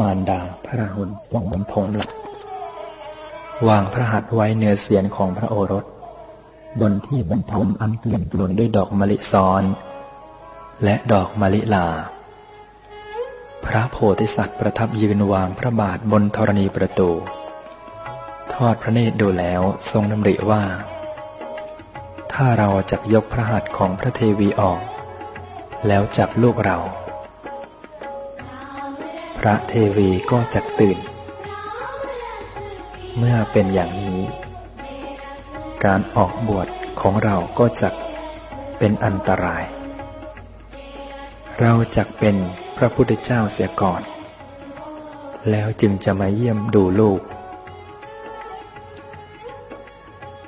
มารดาพระราหุลวงบนพงหลัก วางพระหัตถ์ไว้เนื้อเสียนของพระโอรส บนที่บรรทมอันเกลื่อนกลุนด้วยดอกมะลิซ้อน และดอกมะลิลา พระโพธิสัตว์ประทับยืนวางพระบาทบนธรณีประตู ทอดพระเนตรดูแล้วทรงดำริว่า ถ้าเราจะยกพระหัตถ์ของพระเทวีออก แล้วจับลูกเรา ระเทวีก็จะตื่น เมื่อเป็นอย่างนี้ การออกบวชของเราก็จะเป็นอันตราย เราจะเป็นพระพุทธเจ้าเสียก่อน แล้วจึงจะมาเยี่ยมดูลูก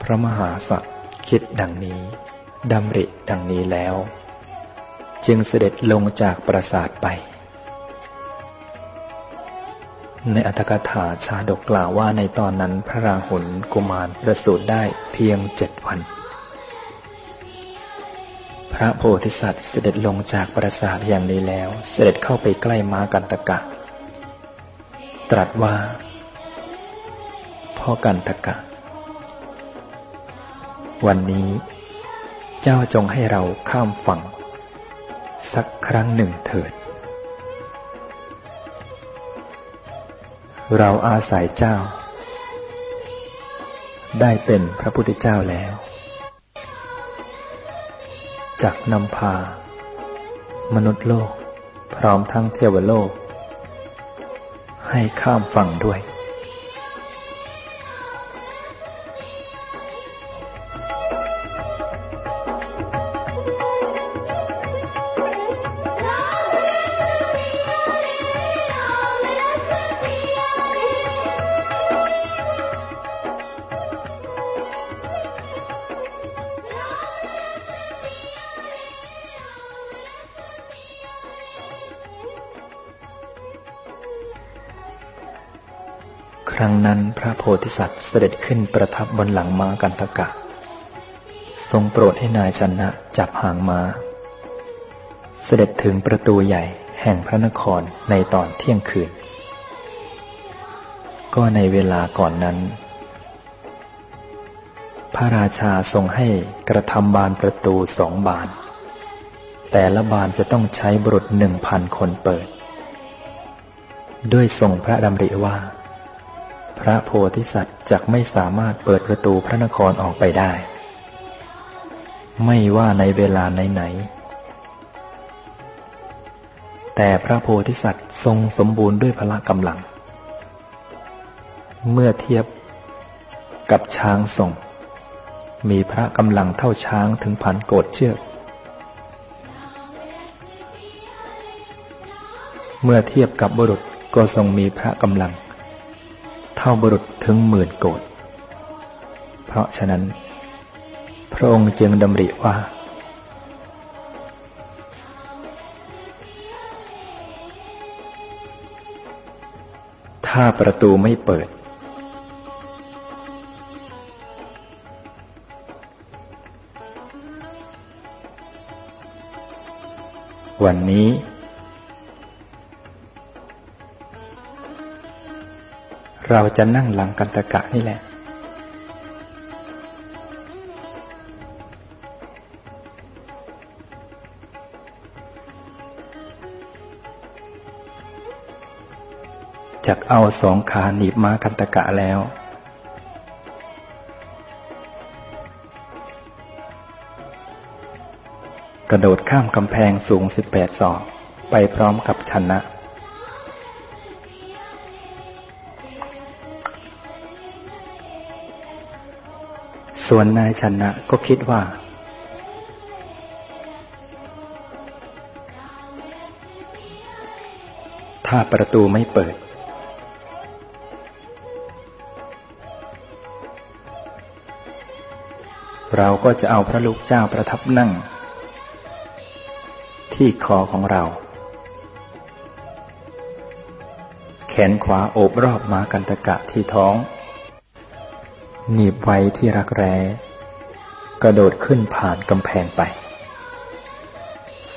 พระมหาสัตว์คิดดังนี้ดำริดังนี้แล้ว จึงเสด็จลงจากปราสาทไป ในอัตถกถาชาดกกล่าวว่าในตอนนั้นพระราหุลกุมารประสูติได้เพียงเจ็ดวัน พระโพธิสัตว์เสด็จลงจากปราสาทอย่างนี้แล้ว เสด็จเข้าไปใกล้ม้ากันตกะ ตรัสว่า พ่อกันตกะ วันนี้เจ้าจงให้เราข้ามฝั่ง สักครั้งหนึ่งเถิด เราอาศัยเจ้า ได้เป็นพระพุทธเจ้าแล้วจักนำพา มนุษย์โลก พร้อมทั้งเทวโลก ให้ข้ามฝั่งด้วย ธิสัตว์เสด็จขึ้นประทับบนหลังม้ากันตกะ ทรงโปรดให้นายชนะจับหางมา้า เสด็จถึงประตูใหญ่แห่งพระนครในตอนเที่ยงคืน ก็ในเวลาก่อนนั้น พระราชาทรงให้กระทำบานประตูสองบาน แต่ละบานจะต้องใช้บุรุษหนึ่งพันคนเปิด ด้วยทรงพระดำริว่า พระโพธิสัตว์จักไม่สามารถเปิดประตูพระนครออกไปได้ ไม่ว่าในเวลาไหนๆแต่พระโพธิสัตว์ทรงสมบูรณ์ด้วยพละกำลัง เมื่อเทียบกับช้างทรง มีพระกำลังเท่าช้างถึงพันโกดเชือก เมื่อเทียบกับบุรุษก็ทรงมีพระกำลังาบุรุษถึงหมื่นโกดเพราะฉะนั้น พระองค์จึงดำริว่า ถ้าประตูไม่เปิด วันนี้ เราจะนั่งหลังกันตะกะนี่แหละจากเอาสองขาหนีบม้ากันตะกะแล้วกระโดดข้ามกำแพงสูงสิบแปดศอก ไปพร้อมกับชนะ ส่วนนายชนะก็คิดว่า ถ้าประตูไม่เปิด เราก็จะเอาพระลูกเจ้าประทับนั่ง ที่คอของเรา แขนขวาโอบรอบมากันตะกะที่ท้อง หนีบไว้ที่รักแร้ กระโดดขึ้นผ่านกำแพงไป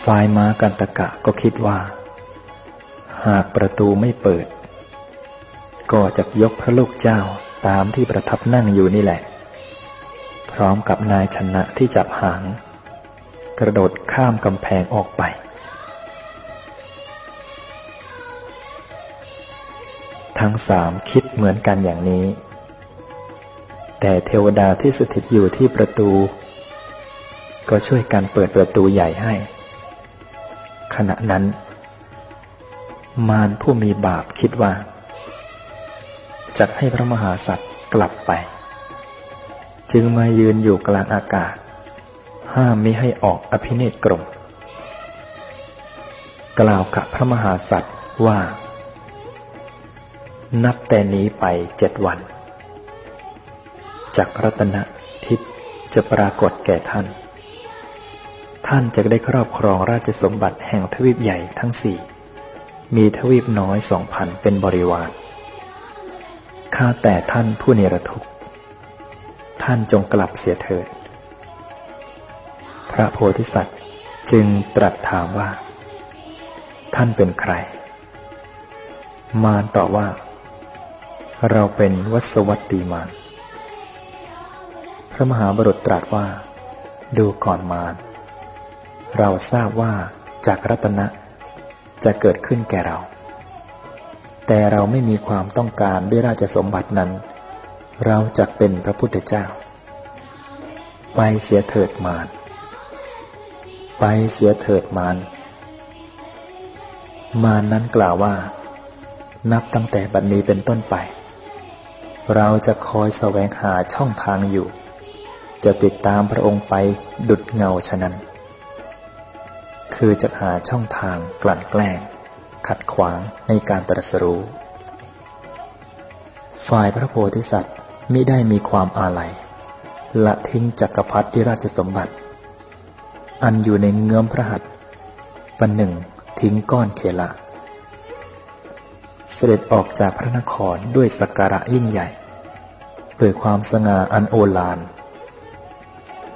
ฝ่ายม้ากันตะกะก็คิดว่า หากประตูไม่เปิด ก็จะยกพระลูกเจ้าตามที่ประทับนั่งอยู่นี่แหละ พร้อมกับนายชนะที่จับหาง กระโดดข้ามกำแพงออกไป ทั้งสามคิดเหมือนกันอย่างนี้ แต่เทวดาที่สถิตอยู่ที่ประตู ก็ช่วยกันเปิดประตูใหญ่ให้ ขณะนั้น มารผู้มีบาปคิดว่าจัดให้พระมหาสัตว์กลับไป จึงมายืนอยู่กลางอากาศ ห้ามมิให้ออกอภินิกรมกล่าวกับพระมหาสัตว์ว่า นับแต่นี้ไปเจ็ดวัน จากรัตนทิพย์จะปรากฏแก่ท่าน ท่านจะได้ครอบครองราชสมบัติแห่งทวีปใหญ่ทั้งสี่ มีทวีปน้อยสองพันเป็นบริวาร ข้าแต่ท่านผู้เนรทุกข์ ท่านจงกลับเสียเถิด พระโพธิสัตว์จึงตรัสถามว่า ท่านเป็นใคร มารตอบว่า เราเป็นวัสวัตตีมาร ระมหาบรุษตรัสว่า ดูก่อนมารเราทราบว่าจากรัตนะจะเกิดขึ้นแก่เรา แต่เราไม่มีความต้องการด้วยราชสมบัตินั้น เราจะเป็นพระพุทธเจ้า ไปเสียเถิดมารไปเสียเถิดมารมารนั้นกล่าวว่า นับตั้งแต่บัดนี้เป็นต้นไป เราจะคอยแสวงหาช่องทางอยู่ จะติดตามพระองค์ไปดุดเงาฉะนั้น คือจะหาช่องทางกลั่นแกล้ง ขัดขวางในการตรัสรู้ ฝ่ายพระโพธิสัตว์มิได้มีความอาลัย ละทิ้งจักรพรรดิราชสมบัติ อันอยู่ในเงื้อมพระหัตถ์ปันหนึ่งทิ้งก้อนเคละ เสด็จออกจากพระนครด้วยสักการะยิ่งใหญ่ ด้วยความสง่าอันโอฬาร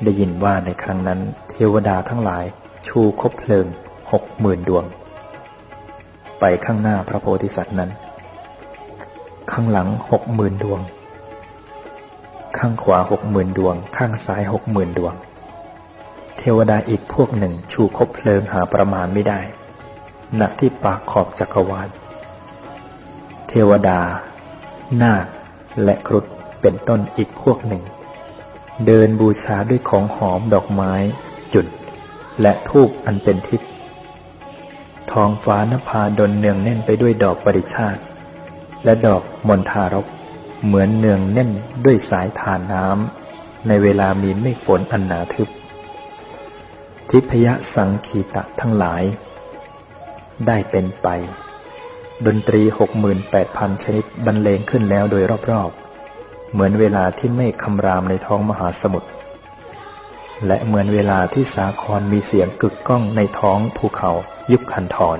ได้ยินว่าในครั้งนั้นเทวดาทั้งหลายชูคบเพลิงหกหมื่นดวง ไปข้างหน้าพระโพธิสัตว์นั้น ข้างหลังหกหมื่นดวง ข้างขวาหกหมื่นดวง ข้างซ้ายหกหมื่นดวง เทวดาอีกพวกหนึ่งชูคบเพลิงหาประมาณไม่ได้ณที่ปากขอบจักรวาล เทวดา นาคและครุฑเป็นต้นอีกพวกหนึ่ง เดินบูชาด้วยของหอมดอกไม้จุด และทูบอันเป็นทิพย์ท้องฟ้านภาดนเนืองแน่นไปด้วยดอกปริชาติ และดอกมณฑารก เหมือนเนืองแน่นด้วยสายทานน้ำในเวลามีเมฆฝนอันหนาทึบ ทิพยสังคีตะทั้งหลาย ได้เป็นไป ดนตรีหกหมื่นแปดพันชนิดบรรเลงขึ้นแล้วโดยรอบๆ เหมือนเวลาที่เมฆคำรามในท้องมหาสมุทรและเหมือนเวลาที่สาครมีเสียงกึกก้องในท้องภูเขายุคคันธร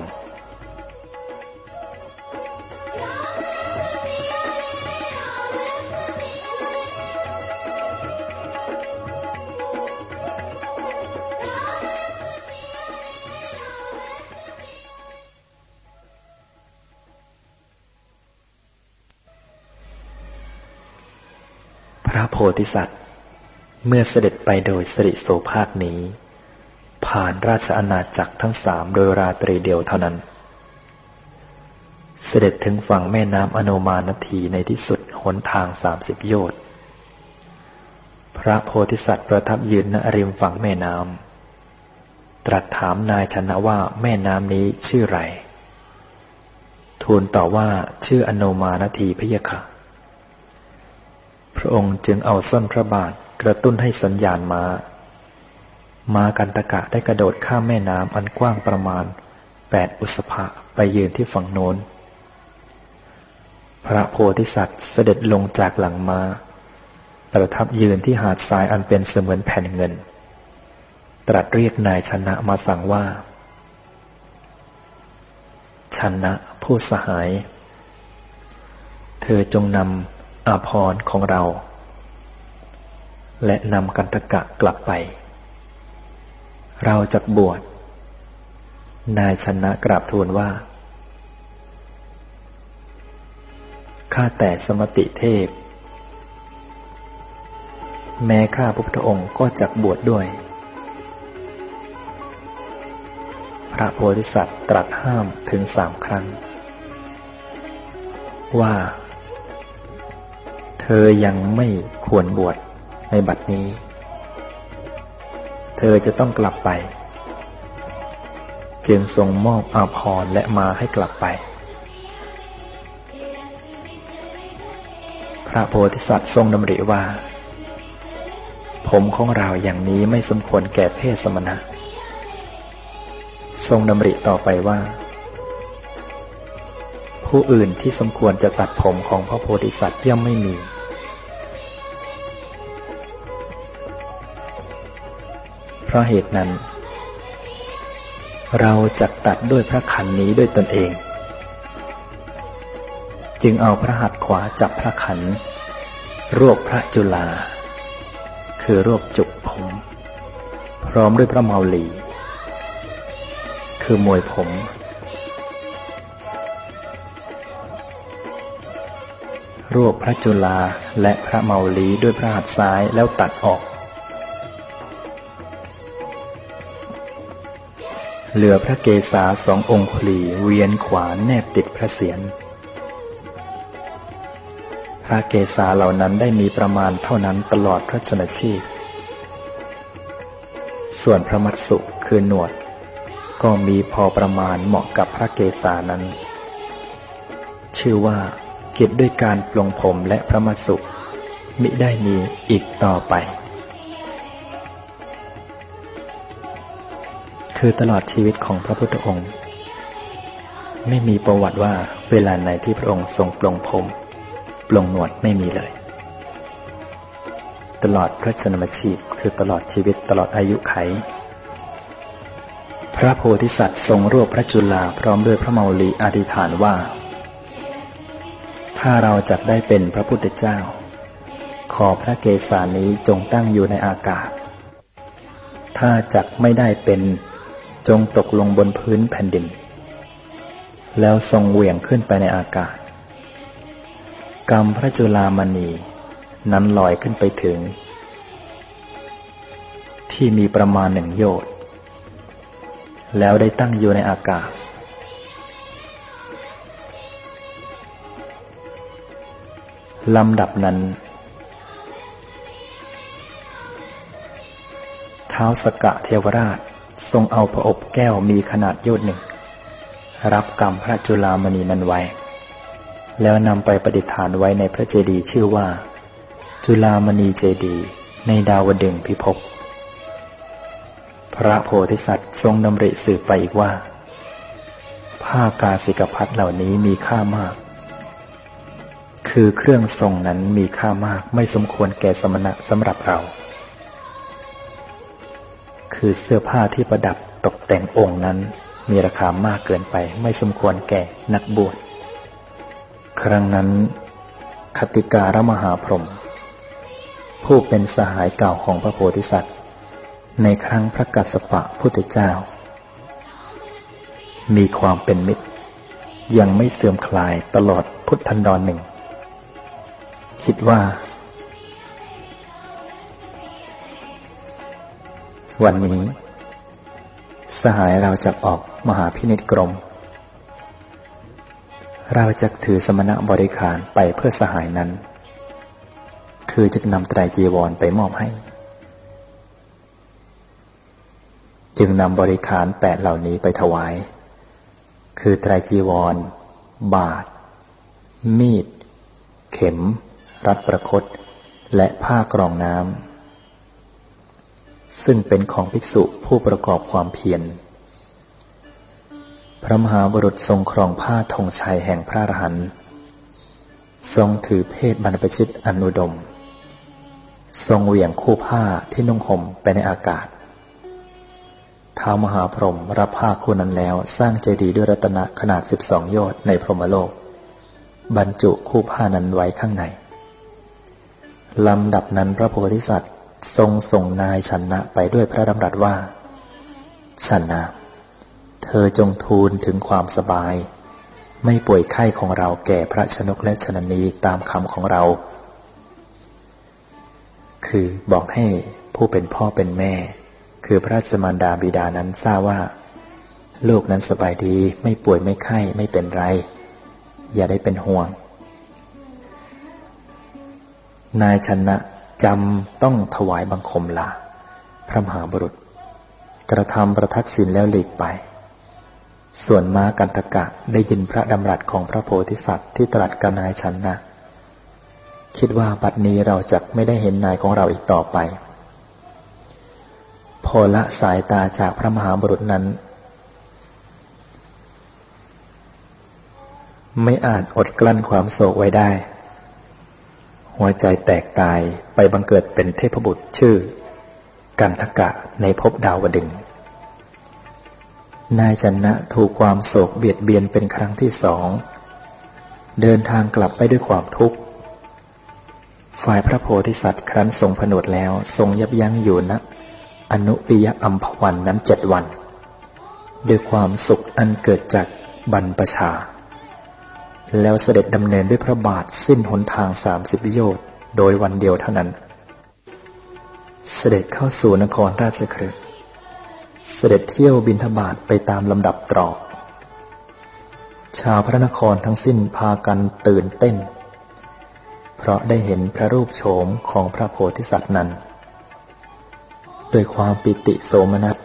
ธิสัตว์ เมื่อเสด็จไปโดยสิริโสภาคนี้ ผ่านราชอาณาจักรทั้งสามโดยราตรีเดียวเท่านั้น เสด็จถึงฝั่งแม่น้ำอโนมานทีในที่สุดหนทางสามสิบโยชน์พระโพธิสัตว์ประทับยืนณริมฝั่งแม่น้ำตรัสถามนายชนะว่าแม่น้ำนี้ชื่อไรทูลต่อว่าชื่ออโนมานทีพยะค่ะ ระองค์จึงเอาส้นพระบาทกระตุ้นให้สัญญาณมา้า ม้ากันตะกะได้กระโดดข้ามแม่น้ำอันกว้างประมาณแปดอุสภะไปยืนที่ฝั่งโน้น พระโพธิสัตว์เสด็จลงจากหลังมา้า ประทับยืนที่หาดทรายอันเป็นเสมือนแผ่นเงิน ตรัสเรียกนายชนะมาสั่งว่า ชนะผู้สหาย เธอจงนำ อาพรของเรา และนำกันตกะกลับไป เราจะบวช นายชนะกราบทูลว่า ข้าแต่สมติเทพ แม้ข้าพระพุทธองค์ก็จักบวชดด้วย พระโพธิสัตว์ตรัสห้ามถึงสามครั้ง ว่า เธอยังไม่ควรบวชในบัดนี้ เธอจะต้องกลับไป จึงทรงมอบอาภรณ์และมาให้กลับไป พระโพธิสัตว์ทรงดำริว่า ผมของเราอย่างนี้ไม่สมควรแก่เพศสมณะ ทรงดำริต่อไปว่าผู้อื่นที่สมควรจะตัดผมของพระโพธิสัตว์ย่อมไม่มี ราะเหตุนั้น เราจะตัดด้วยพระขันนี้ด้วยตนเอง จึงเอาพระหัตถ์ขวาจับพระขันรวบพระจุลา คือรวบจุกผม พร้อมด้วยพระเมาลี คือมวยผมรวบพระจุลาและพระเมาลีด้วยพระหัตถ์ซ้ายแล้วตัดออก เหลือพระเกศาสององคุลีเวียนขวานแนบติดพระเศียรพระเกศาเหล่านั้นได้มีประมาณเท่านั้นตลอดพระชนชีพ ส่วนพระมัตสุคือหนวด ก็มีพอประมาณเหมาะกับพระเกศานั้น ชื่อว่ากิจด้วยการปลงผมและพระมัตสุมิได้มีอีกต่อไป คือตลอดชีวิตของพระพุทธองค์ ไม่มีประวัติว่าเวลาไหนที่พระองค์ทรงปลงผมปลงหนวดไม่มีเลย ตลอดพระชนมชีพคือตลอดชีวิตตลอดอายุไข พระโพธิสัตว์ทรงรวบพระจุลาพร้อมด้วยพระเมาลีอธิษฐานว่า ถ้าเราจะได้เป็นพระพุทธเจ้า ขอพระเกศานี้จงตั้งอยู่ในอากาศ ถ้าจักไม่ได้เป็น จงตกลงบนพื้นแผ่นดิน แล้วทรงเหวี่ยงขึ้นไปในอากาศ กรรมพระจุลามณีนั้นลอยขึ้นไปถึง ที่มีประมาณหนึ่งโยชน์แล้วได้ตั้งอยู่ในอากาศ ลำดับนั้น เท้าสกะเทวราช ทรงเอาพระอบแก้วมีขนาดโยดหนึ่ง รับกรรมพระจุลามณีนั้นไว้ แล้วนำไปประดิษฐานไว้ในพระเจดีย์ชื่อว่า จุลามณีเจดีย์ในดาวดึงพิภพพระโพธิสัตว์ทรงดำริสืบไปอีกว่า ผ้ากาสิกพัดเหล่านี้มีค่ามาก คือเครื่องทรงนั้นมีค่ามากไม่สมควรแก่สมณะสำหรับเรา คือเสื้อผ้าที่ประดับตกแต่งองค์นั้น มีราคามากเกินไป ไม่สมควรแก่นักบวช ครั้งนั้น คติการมหาพรหมผู้เป็นสหายเก่าของพระโพธิสัตว์ ในครั้งพระกัสสปะพุทธเจ้า มีความเป็นมิตร ยังไม่เสื่อมคลายตลอดพุทธันดรหนึ่ง คิดว่า วันนี้ สหายเราจะออกมหาพินิจกรม เราจะถือสมณะบริขารไปเพื่อสหายนั้น คือจะนำไตรจีวรไปมอบให้ จึงนำบริขารแปดเหล่านี้ไปถวาย คือไตรจีวร บาท มีด เข็ม รัดประคตและผ้ากรองน้ำ ซึ่งเป็นของภิกษุผู้ประกอบความเพียร พระมหาบุรุษทรงครองผ้าธงชัยแห่งพระอรหันต์ ทรงถือเพศบรรพชิตอนุดม ทรงเหวี่ยงคู่ผ้าที่นุ่งห่มไปในอากาศ ท้าวมหาพรหมรับผ้าคู่นั้นแล้วสร้างเจดีย์ด้วยรัตนะขนาดสิบสองโยชน์ในพรหมโลก บรรจุคู่ผ้านั้นไว้ข้างในลำดับนั้นพระโพธิสัตว์ ทรงส่งนายชนะไปด้วยพระดำรัสว่าชนะ เธอจงทูลถึงความสบาย ไม่ป่วยไข้ของเราแก่พระชนกและชนนีตามคำของเรา คือบอกให้ผู้เป็นพ่อเป็นแม่ คือพระสมารดาบิดานั้นทราบว่า ลูกนั้นสบายดีไม่ป่วยไม่ไข้ไม่เป็นไร อย่าได้เป็นห่วง นายชนะ จำต้องถวายบังคมลา พระมหาบุรุษ กระทำประทักษิณแล้วหลีกไป ส่วนมากันตกะได้ยินพระดำรัสของพระโพธิสัตว์ที่ตรัสกับนายชนะ คิดว่าบัดนี้เราจะไม่ได้เห็นนายของเราอีกต่อไป พอละสายตาจากพระมหาบุรุษนั้น ไม่อาจอดกลั้นความโศกไว้ได้ หัวใจแตกตายไปบังเกิดเป็นเทพบุตรชื่อ กันทกะในภพดาวดึง นายจันนะถูกความโศกเบียดเบียนเป็นครั้งที่สอง เดินทางกลับไปด้วยความทุกข์ ฝ่ายพระโพธิสัตว์ครั้นทรงผนวดแล้วทรงยับยั้งอยู่นะอนุปิยอัมพวันนั้นเจ็ดวัน ด้วยความสุขอันเกิดจากบรรพชา แล้วเสด็จดำเนินด้วยพระบาทสิ้นหนทางสามสิบโยชน์โดยวันเดียวเท่านั้น เสด็จเข้าสู่นครราชคฤห์เสด็จเที่ยวบินทบาทไปตามลำดับตรอก ชาวพระนครทั้งสิ้นพากันตื่นเต้น เพราะได้เห็นพระรูปโฉมของพระโพธิสัตว์นั้น ด้วยความปิติโสมนัส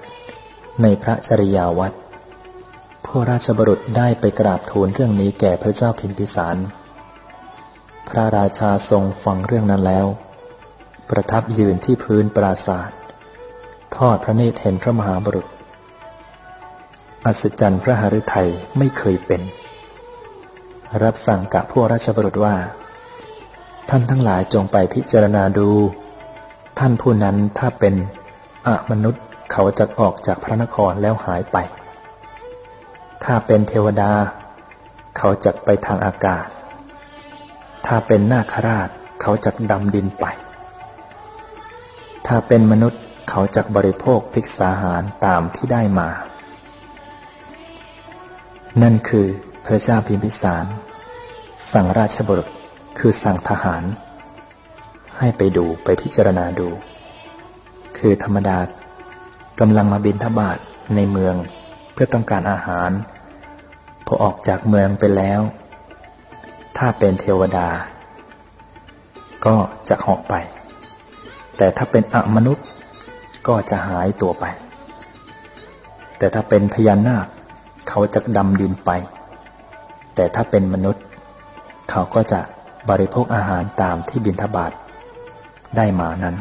ในพระจริยาวัด ผู้ราชบรุษได้ไปกราบทูลเรื่องนี้แก่พระเจ้าพิมพิสาร พระราชาทรงฟังเรื่องนั้นแล้ว ประทับยืนที่พื้นปราศาสตร์ทอดพระเนตรเห็นพระมหาบรุษ อัศจรรย์พระหฤทัยไม่เคยเป็น รับสั่งกับผู้ราชบรุษว่า ท่านทั้งหลายจงไปพิจารณาดู ท่านผู้นั้นถ้าเป็นอมนุษย์เขาจะออกจากพระนครแล้วหายไป ถ้าเป็นเทวดา เขาจะไปทางอากาศ ถ้าเป็นนาคราชเขาจะดำดินไป ถ้าเป็นมนุษย์เขาจะบริโภคภิกษาหารตามที่ได้มา นั่นคือพระเจ้าพิมพิสาร สั่งราชบุตรคือสั่งทหาร ให้ไปดูไปพิจารณาดู คือธรรมดากำลังมาบินทบาทในเมือง พื่อต้องการอาหาร พอออกจากเมืองไปแล้ว ถ้าเป็นเทวดา ก็จะหอกไป แต่ถ้าเป็นอมนุษย์ก็จะหายตัวไป แต่ถ้าเป็นพญานาคเขาจะดำดินไป แต่ถ้าเป็นมนุษย์ เขาก็จะบริโภคอาหารตามที่บินทบาทได้มานั้น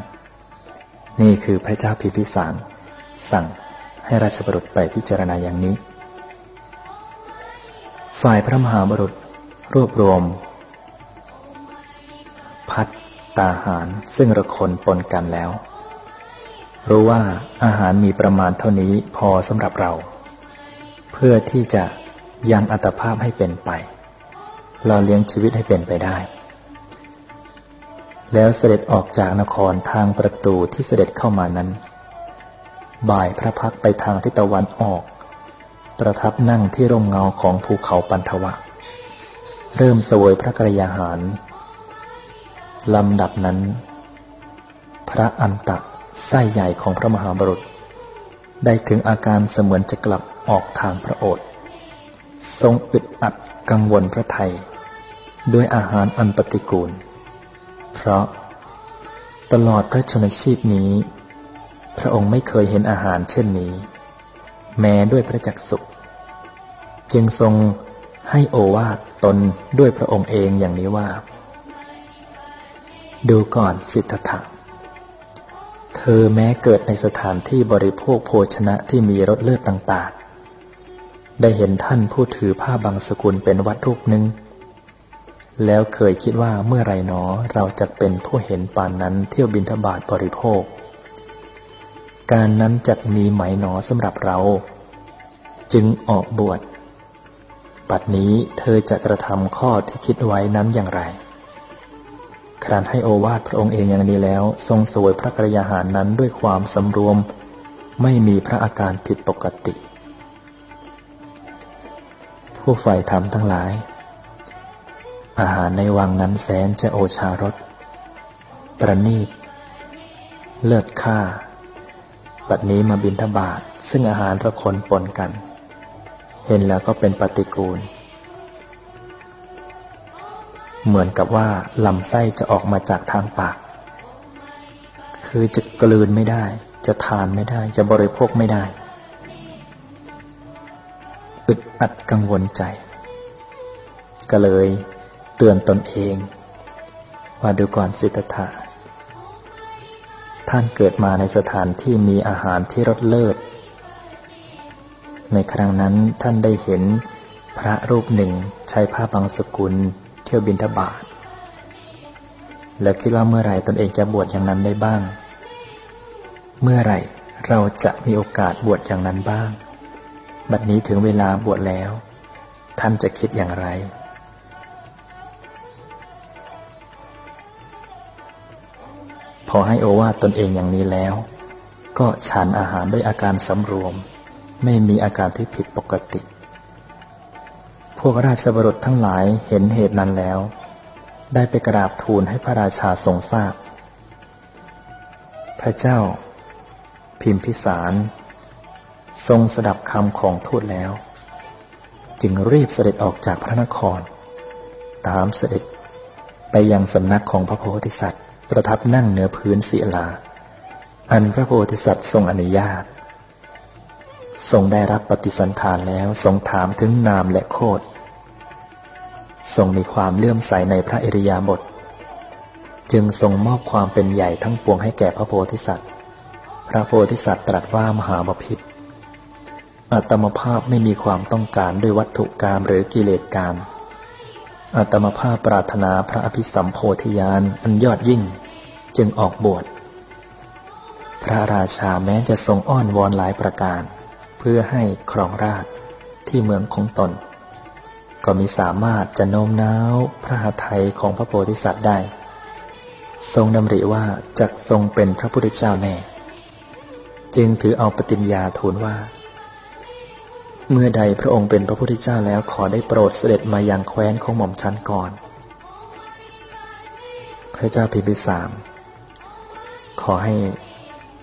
นี่คือพระเจ้าพิพิสารสั่ง ให้ราชบุรุษไปพิจารณาอย่างนี้ ฝ่ายพระมหาบุรุษรวบรวม พัดตาหารซึ่งระคนปนกันแล้ว รู้ว่าอาหารมีประมาณเท่านี้พอสำหรับเรา เพื่อที่จะยังอัตภาพให้เป็นไป เราเลี้ยงชีวิตให้เป็นไปได้ แล้วเสด็จออกจากนครทางประตูที่เสด็จเข้ามานั้น บ่ายพระพักไปทางทิศตะวันออก ประทับนั่งที่ร่มเงาของภูเขาปันทวะ เริ่มสวยพระกรยาหารลำดับนั้น พระอันตะไส้ใหญ่ของพระมหาบรุษ ได้ถึงอาการเสมือนจะกลับออกทางพระโอษฐ์ทรงอึดอัดกังวลพระไทย ด้วยอาหารอันปฏิกูล เพราะตลอดพระชนชีพนี้ พระองค์ไม่เคยเห็นอาหารเช่นนี้ แม้ด้วยพระจักสุจึงทรงให้โอวาทตนด้วยพระองค์เองอย่างนี้ว่า ดูก่อนสิทธัตถะเธอแม้เกิดในสถานที่บริโภคโภชนะที่มีรสเลือดต่างๆ ได้เห็นท่านผู้ถือผ้าบางสกุลเป็นวัตถุหนึ่งแล้วเคยคิดว่าเมื่อไรหนอเราจะเป็นผู้เห็นปานนั้นเที่ยวบินทบาทบริโภค การนั้นจักมีไหมหนอสำหรับเรา จึงออกบวชปัดนี้เธอจะกระทำข้อที่คิดไว้นั้นอย่างไร ครานให้โอวาทพระองค์เองอย่างนี้แล้ว ทรงสวยพระกรยาหารนั้นด้วยความสำรวม ไม่มีพระอาการผิดปกติ ผู้ใฝ่ธรรมทั้งหลาย อาหารในวังนั้นแสนจะโอชารสประณีต เลิศค่า บัดนี้มาบินทบาทซึ่งอาหารระคนปนกัน เห็นแล้วก็เป็นปฏิกูล เหมือนกับว่าลำไส้จะออกมาจากทางปาก คือจะกลืนไม่ได้ จะทานไม่ได้ จะบริโภคไม่ได้ อึดอัดกังวลใจ ก็เลยเตือนตนเอง ว่าดูก่อนสิทธะ ท่านเกิดมาในสถานที่มีอาหารที่รสเลิศ ในครั้งนั้นท่านได้เห็นพระรูปหนึ่งใช้ผ้าบางสกุลเที่ยวบินทบาท แล้วคิดว่าเมื่อไรตนเองจะบวชอย่างนั้นได้บ้าง เมื่อไรเราจะมีโอกาสบวชอย่างนั้นบ้าง บัดนี้ถึงเวลาบวชแล้ว ท่านจะคิดอย่างไร พอให้โอวาตนเองอย่างนี้แล้ว ก็ฉันอาหารด้วยอาการสำรวม ไม่มีอาการที่ผิดปกติ พวกราชบรุษทั้งหลายเห็นเหตุนั้นแล้ว ได้ไปกราบทูลให้พระราชาทรงทราบ พระเจ้า พิมพิสาร ทรงสดับคำของทูตแล้ว จึงรีบเสด็จออกจากพระนคร ตามเสด็จไปยังสำนักของพระโพธิสัตว์ ประทับนั่งเหนือพื้นศิลา อันพระโพธิสัตว์ทรงอนุญาต ทรงได้รับปฏิสันทานแล้วทรงถามถึงนามและโคดทรงมีความเลื่อมใสในพระอริยาบท จึงทรงมอบความเป็นใหญ่ทั้งปวงให้แก่พระโพธิสัตว์ พระโพธิสัตว์ตรัสว่ามหาบพิษอัตมภาพไม่มีความต้องการด้วยวัตถุกรรมหรือกิเลสกรรม อัตมาภาพปรารถนาพระอภิสัมโพธิญาณอันยอดยิ่ง จึงออกบวช พระราชาแม้จะทรงอ้อนวอนหลายประการ เพื่อให้ครองราชที่เมืองของตน ก็มีสามารถจะโน้มน้าวพระหทัยของพระโพธิสัตว์ได้ ทรงดำริว่าจะทรงเป็นพระพุทธเจ้าแน่ จึงถือเอาปฏิญญาทูลว่า เมื่อใดพระองค์เป็นพระพุทธเจ้าแล้วขอได้โปรดเสด็จมายังแคว้นของหม่อมชันก่อน พระเจ้าพิมพิสารขอให้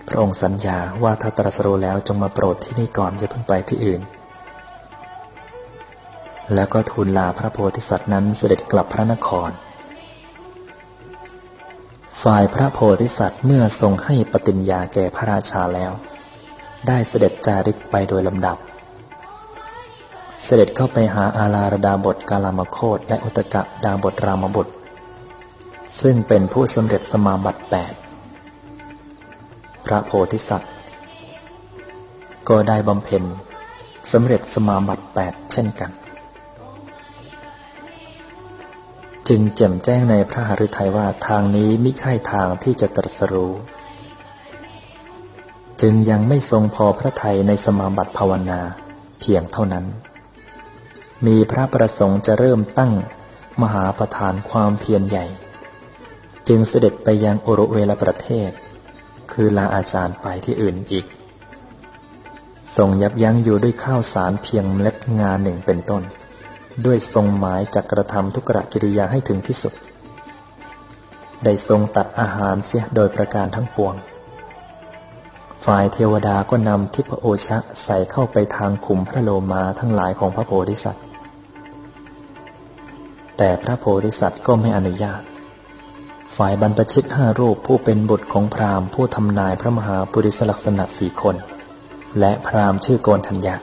พระองค์สัญญาว่าถ้าตรัสรู้แล้วจงมาโปรดที่นี่ก่อนจะเพิ่งไปที่อื่น แล้วก็ทูลลาพระโพธิสัตว์นั้นเสด็จกลับพระนคร ฝ่ายพระโพธิสัตว์เมื่อทรงให้ปฏิญญาแก่พระราชาแล้ว ได้เสด็จจาริกไปโดยลำดับ เสด็จเข้าไปหาอาลารดาบทกาลามโคตและอุตกะดาบทรามบุตร ซึ่งเป็นผู้สำเร็จสมาบัติแปดพระโพธิสัตว์ ก็ได้บำเพ็ญสำเร็จสมาบัติแปดเช่นกัน จึงแจ่มแจ้งในพระหฤทัยว่าทางนี้ไม่ใช่ทางที่จะตรัสรู้ จึงยังไม่ทรงพอพระทัยในสมาบัติภาวนาเพียงเท่านั้น มีพระประสงค์จะเริ่มตั้งมหาประธานความเพียรใหญ่ จึงเสด็จไปยังโอรุเวลประเทศ คือลาอาจารย์ไปที่อื่นอีกทรงยับยั้งอยู่ด้วยข้าวสารเพียงเมล็ดงานหนึ่งเป็นต้น ด้วยทรงหมายจักกระทำทุกรกิริยาให้ถึงที่สุด ได้ทรงตัดอาหารเสียโดยประการทั้งปวง ฝ่ายเทวดาก็นำทิพโอชะใส่เข้าไปทางขุมพระโลมาทั้งหลายของพระโพธิสัตว์ แต่พระโพธิสัตว์ก็ไม่อนุญาต ฝ่ายบรรพชิตห้ารูปผู้เป็นบุตรของพราหมณ์ผู้ทำนายพระมหาปุริสลักษณะสี่คน และพราหมณ์ชื่อโกนธัญญา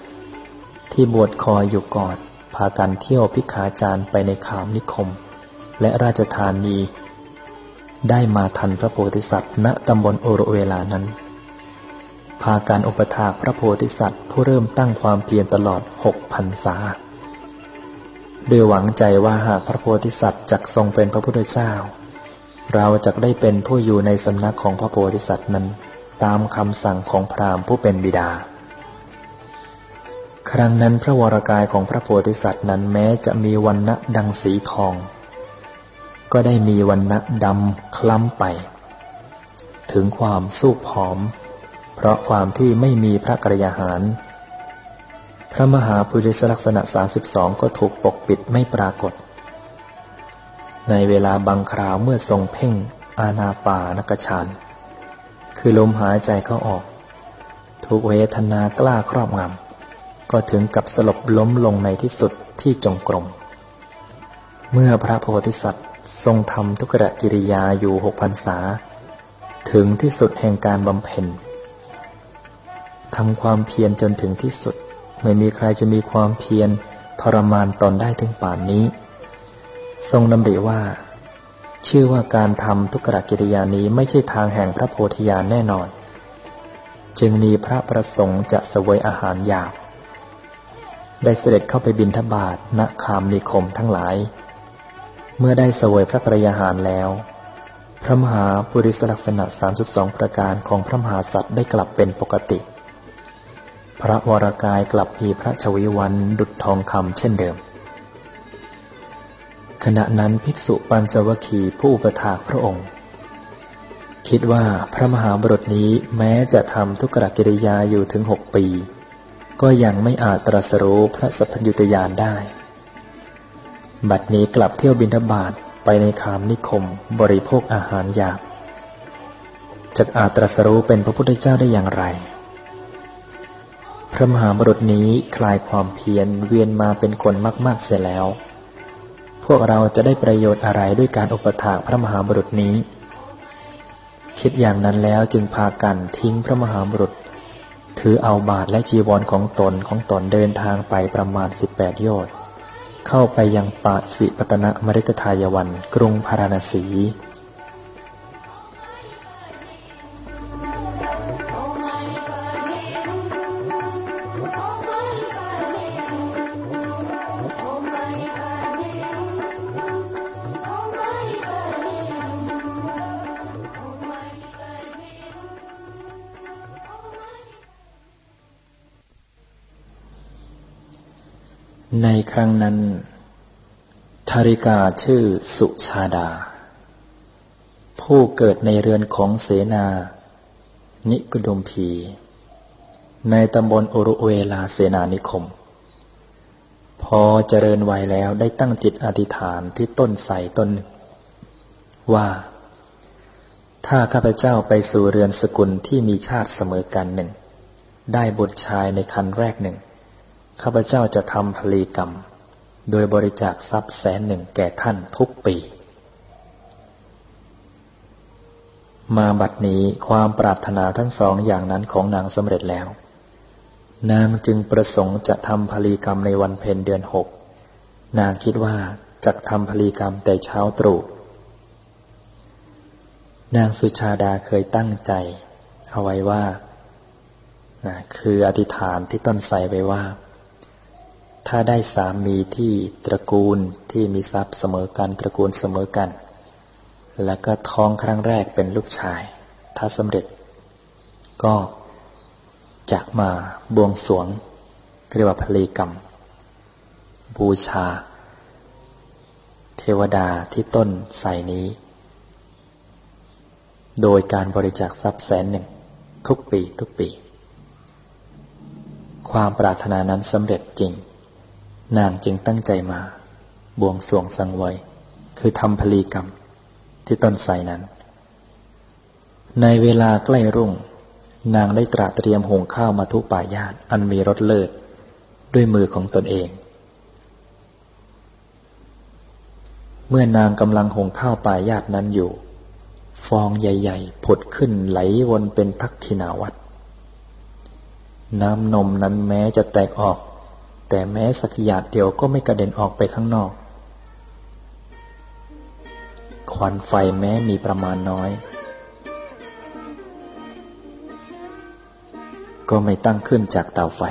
ที่บวชคอยอยู่ก่อนพากันเที่ยวพิขาจารไปในขามนิคม และราชธานี ได้มาทันพระโพธิสัตว์ณตำบลโอโรเวลานั้น พาการอุปถากพระโพธิสัตว์ผู้เริ่มตั้งความเพียรตลอดหกพันษา ด้วยหวังใจว่าหากพระโพธิสัตว์จักทรงเป็นพระพุทธเจ้า เราจะได้เป็นผู้อยู่ในสำนักของพระโพธิสัตว์นั้น ตามคำสั่งของพราหมณ์ผู้เป็นบิดา ครั้งนั้นพระวรากายของพระโพธิสัตว์นั้นแม้จะมีวันณะดังสีทอง ก็ได้มีวันณะดำคล้ำไป ถึงความสู้ผอม เพราะความที่ไม่มีพระกรยาหาร พระมหาปุริสลักษณะสาสิบสองก็ถูกปกปิดไม่ปรากฏ ในเวลาบางคราวเมื่อทรงเพ่งอาณาปานกชานคือลมหายใจเข้าออก ถูกเวทนากล้าครอบงำก็ถึงกับสลบล้มลงในที่สุดที่จงกรม เมื่อพระโพธิสัตว์ทรงทำทุกรกิริยาอยู่หกพรรษา ถึงที่สุดแห่งการบำเพ็ญทำความเพียรจนถึงที่สุด ไม่มีใครจะมีความเพียรทรมานตนได้ถึงป่านนี้ ทรงดำริว่า ชื่อว่าการทำทุกรกิริยานี้ไม่ใช่ทางแห่งพระโพธิญาณแน่นอน จึงมีพระประสงค์จะเสวยอาหารหยาบ ได้เสด็จเข้าไปบินทบาทณคามนิคมทั้งหลาย เมื่อได้เสวยพระปริยาหารแล้ว พระมหาปุริสลักษณะ 32 ประการของพระมหาสัตว์ได้กลับเป็นปกติ พระวรากายกลับมีพระชวิวันดุจทองคำเช่นเดิม ขณะนั้นภิกษุปัญจวคีผู้อุปถากพระองค์ คิดว่าพระมหาบุรุษนี้แม้จะทำทุกรกิริยาอยู่ถึงหกปี ก็ยังไม่อาจตรัสรู้พระสัพพัญญุตยานได้ บัดนี้กลับเที่ยวบินทบาทไปในคามนิคมบริโภคอาหารหยาบจะอาจตรัสรู้เป็นพระพุทธเจ้าได้อย่างไร พระมหาบุรุษนี้คลายความเพียรเวียนมาเป็นคนมาก ๆ เสียแล้ว พวกเราจะได้ประโยชน์อะไรด้วยการอุปถากพระมหาบุรุษนี้ คิดอย่างนั้นแล้วจึงพากันทิ้งพระมหาบุรุษ ถือเอาบาทและจีวรของตนของตนเดินทางไปประมาณสิบแปดโยชน์เข้าไปยังปะสิปตนะมฤคทายวันกรุงพาราณสี ครั้งนั้นธาริกาชื่อสุชาดา ผู้เกิดในเรือนของเสนา นิกดุมพี ในตำบลโอรุเวลาเสนานิคม พอเจริญวัยแล้วได้ตั้งจิตอธิษฐานที่ต้นไทรต้นหนึ่ง ว่า ถ้าข้าพเจ้าไปสู่เรือนสกุลที่มีชาติเสมอกันหนึ่ง ได้บุตรชายในคันแรกหนึ่ง ข้าพเจ้าจะทำพลีกรรม โดยบริจาคทรัพย์แสนหนึ่งแก่ท่านทุกปี มาบัดนี้ความปรารถนาทั้งสองอย่างนั้นของนางสำเร็จแล้ว นางจึงประสงค์จะทำพลีกรรมในวันเพ็ญเดือนหก นางคิดว่าจะทำพลีกรรมแต่เช้าตรู่นางสุชาดาเคยตั้งใจ เอาไว้ว่านะคืออธิษฐานที่ต้นไทรไว้ว่า ถ้าได้สามีที่ตระกูลที่มีทรัพย์เสมอกันตระกูลเสมอกัน แล้วก็ท้องครั้งแรกเป็นลูกชาย ถ้าสำเร็จ ก็จะมาบวงสวงเรียกว่าพลีกรรม บูชา เทวดาที่ต้นใส่นี้ โดยการบริจาคทรัพย์แสนหนึ่ง ทุกปีทุกปี ความปรารถนานั้นสำเร็จจริง นางจึงตั้งใจมา บวงสวงสังไว้คือทำพลีกรรมที่ต้นไทรนั้น ในเวลาใกล้รุ่ง นางได้ตราเตรียมหุงข้าวมาทุป่ายาตอันมีรสเลิศด้วยมือของตนเอง เมื่อนางกำลังหุงข้าวป่ายาตนั้นอยู่ ฟองใหญ่ๆ ผุดขึ้นไหลวนเป็นทักขินาวัดน้ำนมนั้นแม้จะแตกออก แต่แม้สักหยาดเดียวก็ไม่กระเด็นออกไปข้างนอก ควันไฟแม้มีประมาณน้อย ก็ไม่ตั้งขึ้นจากเตาไฟ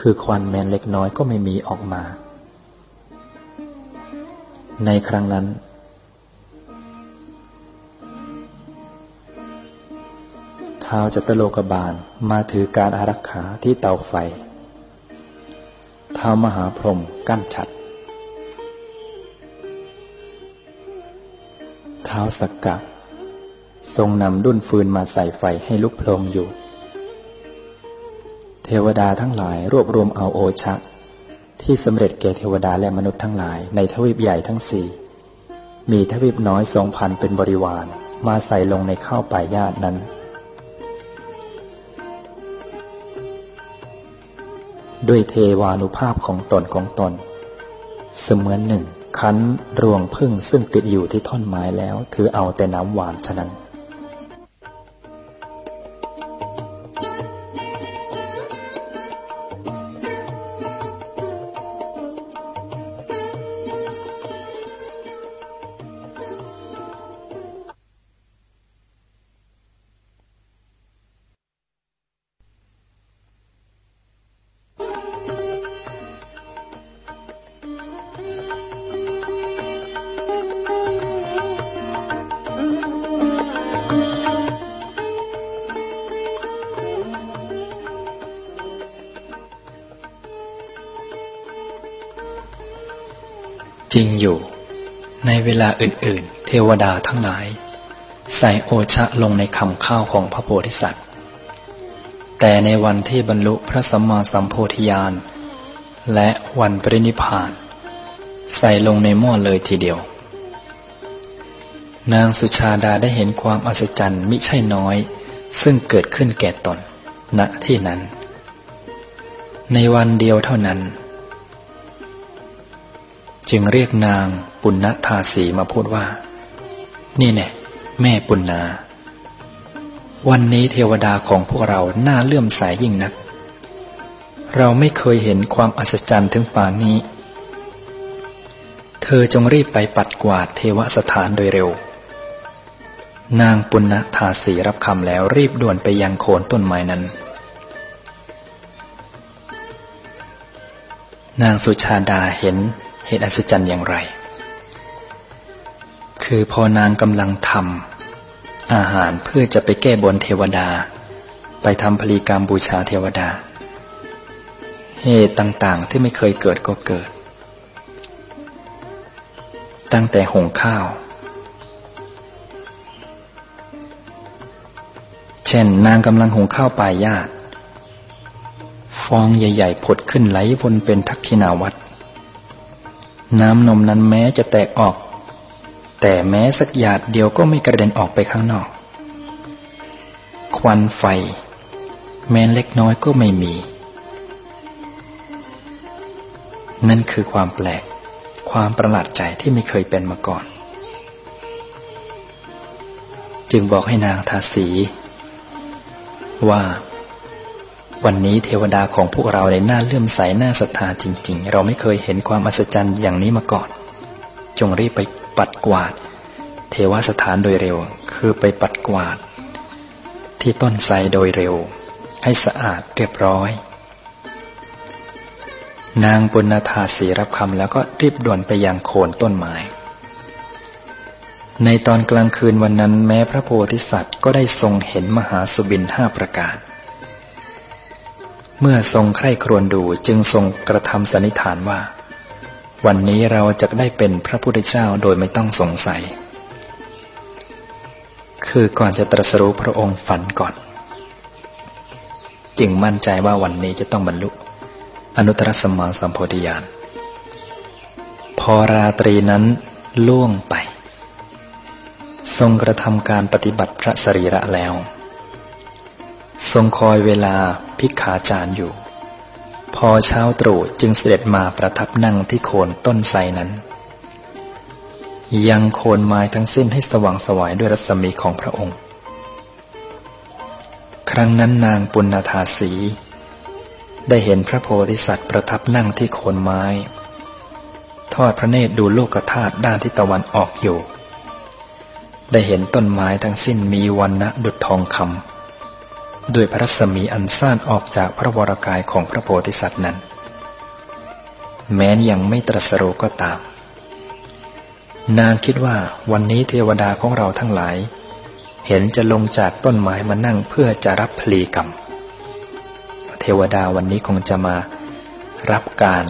คือควันแม้นเล็กน้อยก็ไม่มีออกมา ในครั้งนั้นท้าจัตโลกบาลมาถือการอารักขาที่เตาไฟ ท้ามหาพรหมกั้นฉัด เท้าสักกะ ทรงนำดุนฟืนมาใส่ไฟให้ลุกโพลงอยู่ เทวดาทั้งหลายรวบรวมเอาโอชะ ที่สำเร็จแก่เทวดาและมนุษย์ทั้งหลายในทวีปใหญ่ทั้งสี่ มีทวีปน้อยสองพันเป็นบริวารมาใส่ลงในข้าวป่ายาตนั้น ด้วยเทวานุภาพของตนของตน เสมือนหนึ่ง คั้นรวงพึ่งซึ่งติดอยู่ที่ท่อนไม้แล้ว ถือเอาแต่น้ำหวานฉะนั้น จริงอยู่ ในเวลาอื่น ๆ เทวดาทั้งหลาย ใส่โอชะลงในคำข้าวของพระโพธิสัตว์ แต่ในวันที่บรรลุพระสัมมาสัมโพธิญาณ และวันปรินิพาน ใส่ลงในหม้อเลยทีเดียว นางสุชาดาได้เห็นความอัศจรรย์มิใช่น้อย ซึ่งเกิดขึ้นแก่ตนณที่นั้น ในวันเดียวเท่านั้น จึงเรียกนางปุณณธาสีมาพูดว่า นี่แน่แม่ปุณนาวันนี้เทวดาของพวกเราหน้าเลื่อมใสยยิ่งนัก เราไม่เคยเห็นความอัศจรรย์ถึงป่านนี้ เธอจงรีบไปปัดกวาดเทวสถานโดยเร็ว นางปุณณธาสีรับคำแล้วรีบด่วนไปยังโคนต้นไม้นั้น นางสุชาดาเห็น เหตุอัศจรรย์อย่างไร คือพอนางกำลังทำอาหารเพื่อจะไปแก้บนเทวดา ไปทำพลีกรรมบูชาเทวดา เหตุต่างๆที่ไม่เคยเกิดก็เกิด ตั้งแต่หงข้าว เช่นนางกำลังหงข้าวปลายญาติฟองใหญ่ ๆ ผดขึ้นไหลวนเป็นทักขินาวัตร น้ำนมนั้นแม้จะแตกออก แต่แม้สักหยาดเดียวก็ไม่กระเด็นออกไปข้างนอก ควันไฟ แม้เล็กน้อยก็ไม่มี นั่นคือความแปลก ความประหลาดใจที่ไม่เคยเป็นมาก่อน จึงบอกให้นางทาสี ว่า วันนี้เทวดาของพวกเราในหน้าเลื่อมใสหน้าศรัทธาจริง ๆ เราไม่เคยเห็นความอัศจรรย์อย่างนี้มาก่อน จงรีบไปปัดกวาด เทวสถานโดยเร็ว คือไปปัดกวาด ที่ต้นไทรโดยเร็ว ให้สะอาดเรียบร้อย นางปุณธาสีรับคำแล้วก็รีบด่วนไปยังโคนต้นไม้ในตอนกลางคืนวันนั้นแม้พระโพธิสัตว์ก็ได้ทรงเห็นมหาสุบินห้าประการ เมื่อทรงใคร่ครวญดูจึงทรงกระทำสันนิษฐานว่า วันนี้เราจะได้เป็นพระพุทธเจ้าโดยไม่ต้องสงสัย คือก่อนจะตรัสรู้พระองค์ฝันก่อน จึงมั่นใจว่าวันนี้จะต้องบรรลุ อนุตตรสมมาสัมโพธิญาณพอราตรีนั้นล่วงไป ทรงกระทำการปฏิบัติพระสรีระแล้ว ทรงคอยเวลาพิกขาจารอยู่ พอเช้าตรู่จึงเสด็จมาประทับนั่งที่โคนต้นไทรนั้น ยังโคนไม้ทั้งสิ้นให้สว่างสวายด้วยรัศมีของพระองค์ ครั้งนั้นนางปุณณธาสี ได้เห็นพระโพธิสัตว์ประทับนั่งที่โคนไม้ ทอดพระเนตรดูโลกธาตุด้านทิศตะวันออกอยู่ ได้เห็นต้นไม้ทั้งสิ้นมีวันณะดุจทองคำ ด้วยพระสมีอันซ่านออกจากพระวรกายของพระโพธิสัตว์นั้น แม้นยังไม่ตรัสรู้ก็ตาม นางคิดว่าวันนี้เทวดาของเราทั้งหลาย เห็นจะลงจากต้นไม้มานั่งเพื่อจะรับพลีกรรม เทวดาวันนี้คงจะมารับการ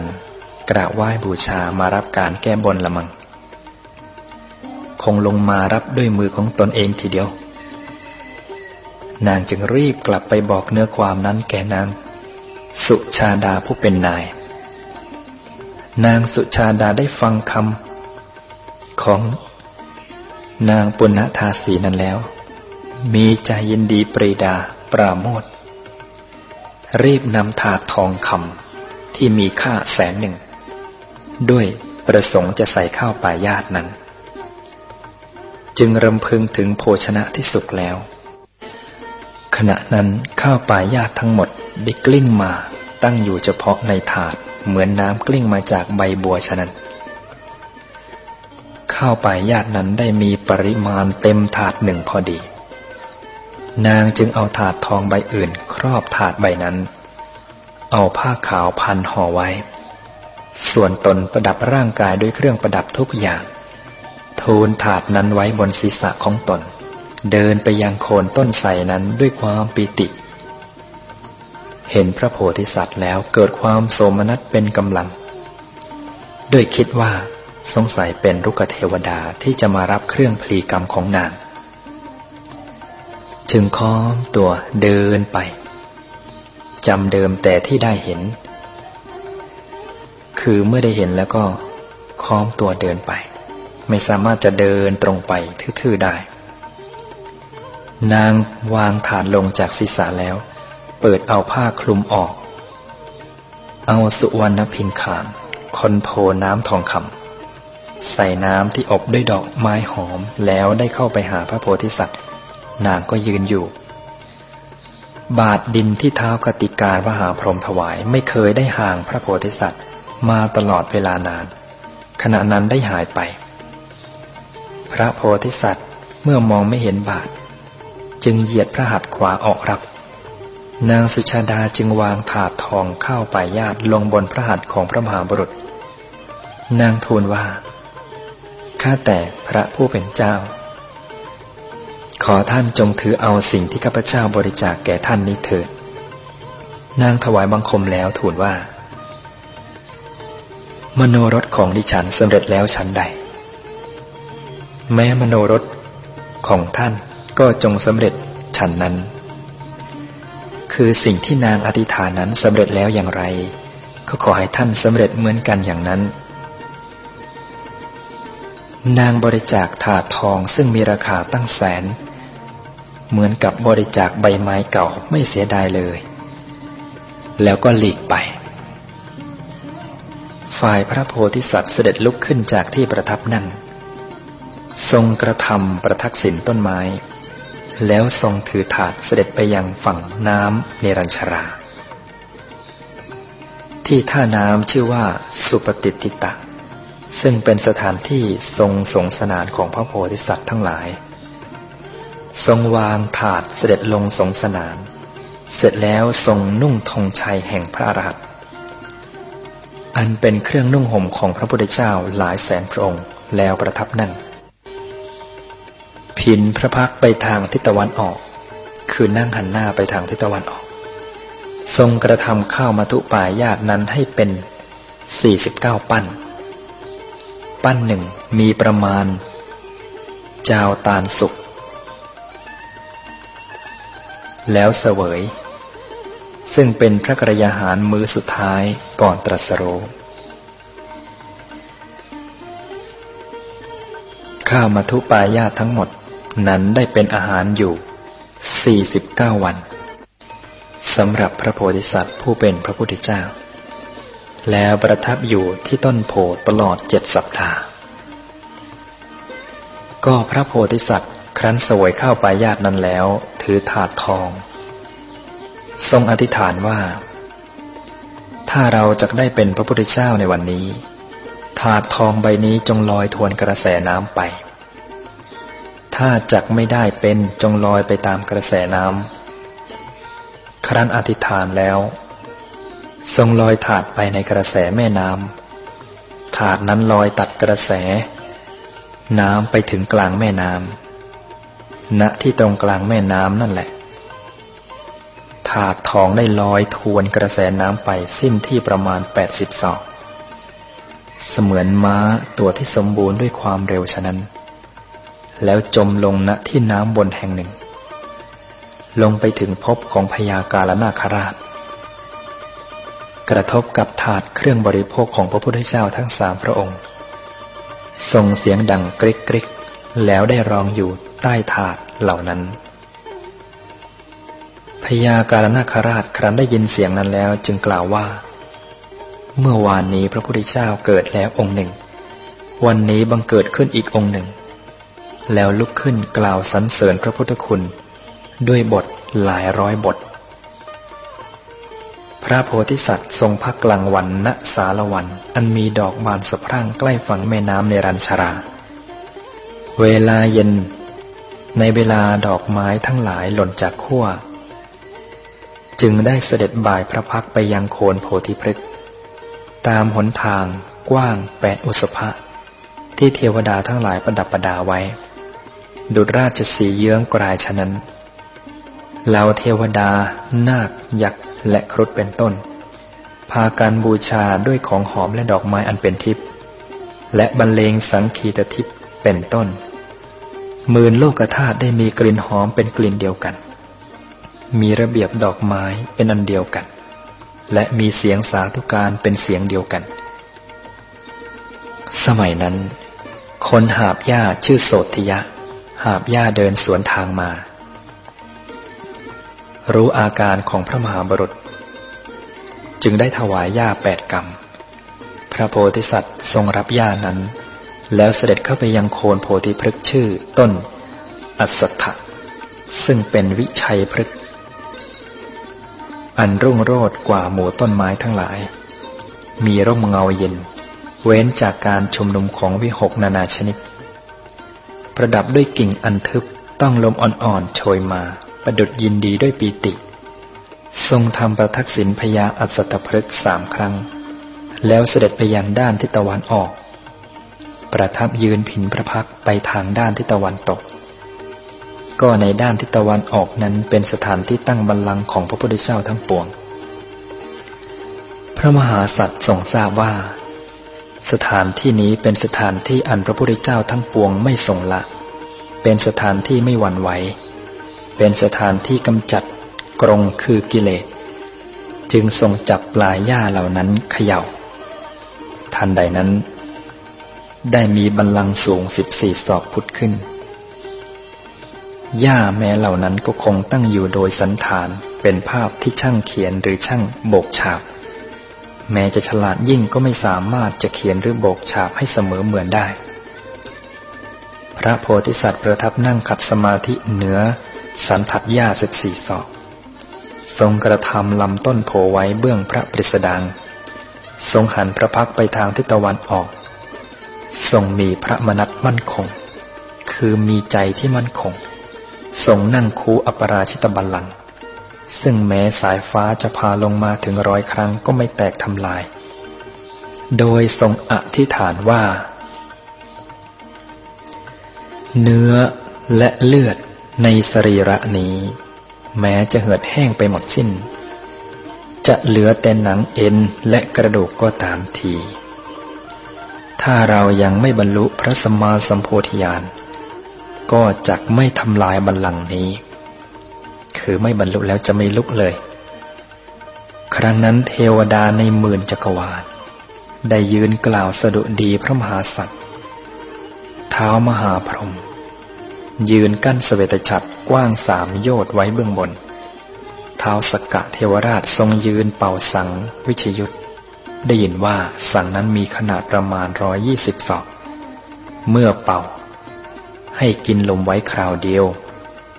กราบไหว้บูชามารับการแก้บนละมัง คงลงมารับด้วยมือของตนเองทีเดียว นางจึงรีบกลับไปบอกเนื้อความนั้นแก่นางสุชาดาผู้เป็นนาย นางสุชาดาได้ฟังคำของนางปุณณธาสีนั้นแล้ว มีใจยินดีปรีดาปราโมทรีบนำถาดทองคำที่มีค่าแสนหนึ่ง ด้วยประสงค์จะใส่ข้าวป่ายาตนั้น จึงรำพึงถึงโภชนะที่สุกแล้ว ขณะนั้นข้าวป่ายาทั้งหมดได้กลิ้งมา ตั้งอยู่เฉพาะในถาด เหมือนน้ำกลิ้งมาจากใบบัวฉะนั้น ข้าวป่ายาตนั้นได้มีปริมาณเต็มถาดหนึ่งพอดี นางจึงเอาถาดทองใบอื่น ครอบถาดใบนั้น เอาผ้าขาวพันห่อไว้ ส่วนตนประดับร่างกายด้วยเครื่องประดับทุกอย่างทูลถาดนั้นไว้บนศีรษะของตน เดินไปยังโคนต้นไทรนั้นด้วยความปีติ เห็นพระโพธิสัตว์แล้วเกิดความโสมนัสเป็นกำลัง ด้วยคิดว่าสงสัยเป็นรุกเทวดาที่จะมารับเครื่องพลีกรรมของนาง จึงค้อมตัวเดินไปจำเดิมแต่ที่ได้เห็น คือเมื่อได้เห็นแล้วก็ค้อมตัวเดินไป ไม่สามารถจะเดินตรงไปทื่อๆได้ นางวางถาดลงจากศีรษะแล้ว เปิดเอาผ้าคลุมออก เอาสุวรรณพินขานคนโทน้ำทองคำใส่น้ำที่อบด้วยดอกไม้หอมแล้วได้เข้าไปหาพระโพธิสัตว์ นางก็ยืนอยู่ บาทดินที่เท้ากติการวหาพรหมถวายไม่เคยได้ห่างพระโพธิสัตว์ มาตลอดเวลานาน ขณะนั้นได้หายไป พระโพธิสัตว์เมื่อมองไม่เห็นบาท จึงเหยียดพระหัตถ์ขวาออกรับ นางสุชาดาจึงวางถาดทองเข้าไปญาติลงบนพระหัตถ์ของพระมหาบุรุษ นางทูลว่า ข้าแต่พระผู้เป็นเจ้า ขอท่านจงถือเอาสิ่งที่ข้าพเจ้าบริจาคแก่ท่านนี้เถิด นางถวายบังคมแล้วทูลว่า มโนรสของดิฉันสำเร็จแล้วฉันใด แม้มโนรสของท่าน ก็จงสำเร็จฉันนั้น คือสิ่งที่นางอธิษฐานนั้นสำเร็จแล้วอย่างไร ก็ขอให้ท่านสำเร็จเหมือนกันอย่างนั้น นางบริจาคถาดทองซึ่งมีราคาตั้งแสน เหมือนกับบริจาคใบไม้เก่าไม่เสียดายเลย แล้วก็หลีกไป ฝ่ายพระโพธิสัตว์เสด็จลุกขึ้นจากที่ประทับนั่งทรงกระทำประทักษิณต้นไม้ แล้วทรงถือถาดเสด็จไปยังฝั่งน้ำเนรัญชรา ที่ท่าน้ำชื่อว่าสุปฏิติตะ ซึ่งเป็นสถานที่ทรงสงสนานของพระโพธิสัตว์ทั้งหลาย ทรงวางถาดเสด็จลงสงสนาน เสร็จแล้วทรงนุ่งธงชัยแห่งพระอรหันต์อันเป็นเครื่องนุ่งห่มของพระพุทธเจ้าหลายแสนพระองค์แล้วประทับนั่ง พินพระพักไปทางทิศตะวันออก คือนั่งหันหน้าไปทางทิศตะวันออก ทรงกระทำข้าวมาตุปายาตนั้นให้เป็นสี่สิบเก้าปั้น ปั้นหนึ่งมีประมาณ จาวตาลสุกแล้วเสวย ซึ่งเป็นพระกรยาหารมือสุดท้ายก่อนตรัสรู้ข้าวมัทุปายาทั้งหมด นั้นได้เป็นอาหารอยู่ 49 วันสำหรับพระโพธิสัตว์ผู้เป็นพระพุทธเจ้า แล้วประทับอยู่ที่ต้นโพตลอดเจ็ดสัปดาห์ ก็พระโพธิสัตว์ครั้นสวยข้าวปลายาตนั้นแล้ว ถือถาดทอง ทรงอธิษฐานว่า ถ้าเราจะได้เป็นพระพุทธเจ้าในวันนี้ ถาดทองใบนี้จงลอยทวนกระแสน้ำไป ถ้าจักไม่ได้เป็นจงลอยไปตามกระแสน้ำ ครั้นอธิษฐานแล้ว ทรงลอยถาดไปในกระแสแม่น้ำ ถาดนั้นลอยตัดกระแส น้ำไปถึงกลางแม่น้ำ ณ ที่ตรงกลางแม่น้ำนั่นแหละ ถาดทองได้ลอยทวนกระแสน้ำไปสิ้นที่ประมาณแปดสิบศอก เสมือนม้าตัวที่สมบูรณ์ด้วยความเร็วฉะนั้น แล้วจมลงณที่น้ำบนแห่งหนึ่ง ลงไปถึงพบของพญากาลนาคราช กระทบกับถาดเครื่องบริโภคของพระพุทธเจ้าทั้งสามพระองค์ ส่งเสียงดังกริกกริกแล้วได้รองอยู่ใต้ถาดเหล่านั้นพญาการนาคราชครั้นได้ยินเสียงนั้นแล้วจึงกล่าวว่า เมื่อวานนี้พระพุทธเจ้าเกิดแล้วองค์หนึ่ง วันนี้บังเกิดขึ้นอีกองค์หนึ่ง แล้วลุกขึ้นกล่าวสรรเสริญพระพุทธคุณ ด้วยบทหลายร้อยบท พระโพธิสัตว์ทรงพักกลางวันณสารวัน อันมีดอกบานสะพรั่งใกล้ฝั่งแม่น้ำในรันชารา เวลาเย็น ในเวลาดอกไม้ทั้งหลายหล่นจากขั้วจึงได้เสด็จบ่ายพระพักไปยังโคนโพธิพฤกษ์ตามหนทางกว้างแปดอุสภะที่เทวดาทั้งหลายประดับประดาไว้ ดุจราชสีเยื้องกลายฉะนั้นเหล่าเทวดา นาค ยักษ์ และครุฑเป็นต้น พาการบูชาด้วยของหอมและดอกไม้อันเป็นทิพย์และบรรเลงสังคีตทิพย์เป็นต้นหมื่นโลกธาตุได้มีกลิ่นหอมเป็นกลิ่นเดียวกัน มีระเบียบดอกไม้เป็นอันเดียวกัน และมีเสียงสาธุการเป็นเสียงเดียวกัน สมัยนั้น คนหาบหญ้าชื่อโสติยะ หาบหญ้าเดินสวนทางมา รู้อาการของพระมหาบรุษ จึงได้ถวายหญ้าแปดกรรมพระโพธิสัตว์ทรงรับหญ้านั้น แล้วเสด็จเข้าไปยังโคนโพธิพฤกษ์ชื่อต้น อัสถะซึ่งเป็นวิชัยพฤกษ์อันรุ่งโรดกว่าหมู่ต้นไม้ทั้งหลาย มีร่มเงาเย็น เว้นจากการชุมนุมของวิหกนานาชนิด ประดับด้วยกิ่งอันทึบต้องลมอ่อนๆโชยมา ประดุดยินดีด้วยปีติ ทรงทำประทักษิณพยาอัศตพฤกษ์สามครั้ง แล้วเสด็จไปยังด้านทิศตะวันออก ประทับยืนผินพระพักไปทางด้านทิศตะวันตก ก็ในด้านทิศตะวันออกนั้นเป็นสถานที่ตั้งบัลลังก์ของพระพุทธเจ้าทั้งปวง พระมหาสัตว์ทรงทราบว่า สถานที่นี้เป็นสถานที่อันพระพุทธเจ้าทั้งปวงไม่ทรงละ เป็นสถานที่ไม่หวั่นไหว เป็นสถานที่กำจัดกรงคือกิเลส จึงทรงจับปลายหญ้าเหล่านั้นเขยา่า ทันใดนั้น ได้มีบันลังสูงสิบสี่ศอกพุทธขึ้น หญ้าแม้เหล่านั้นก็คงตั้งอยู่โดยสันฐานเป็นภาพที่ช่างเขียนหรือช่างโบกฉาบ แม้จะฉลาดยิ่งก็ไม่สามารถจะเขียนหรือโบกฉาบให้เสมอเหมือนได้ พระโพธิสัตว์ประทับนั่งขัดสมาธิเหนือ สันทัดหญ้าสิบสี่ศอก ทรงกระทำลำต้นโพไว้เบื้องพระปริสดางทรงหันพระพักไปทางทิศตะวันออก ทรงมีพระมนัตมั่นคง คือมีใจที่มั่นคง ทรงนั่งคูอัปราชิตบัลลัง ซึ่งแม้สายฟ้าจะพาลงมาถึงร้อยครั้งก็ไม่แตกทำลาย โดยทรงอธิษฐานว่า เนื้อและเลือดในสรีระนี้ แม้จะเหือดแห้งไปหมดสิ้น จะเหลือแต่หนังเอ็นและกระดูกก็ตามที ถ้าเรายังไม่บรรลุพระสมมาสัมโพธิญาณก็จะไม่ทำลายบัลลังก์นี้ คือไม่บรรลุแล้วจะไม่ลุกเลย ครั้งนั้นเทวดาในหมื่นจักรวาล ได้ยืนกล่าวสดุดีพระมหาสัตว์เท้ามหาพรหมยืนกั้นสเวตฉัตรกว้างสามโยชน์ไว้เบื้องบน เท้าสกกะเทวราชทรงยืนเป่าสังวิชยุทธได้ยินว่าสังนั้นมีขนาดประมาณร้อยยี่สิบศอก เมื่อเป่า ให้กินลมไว้คราวเดียว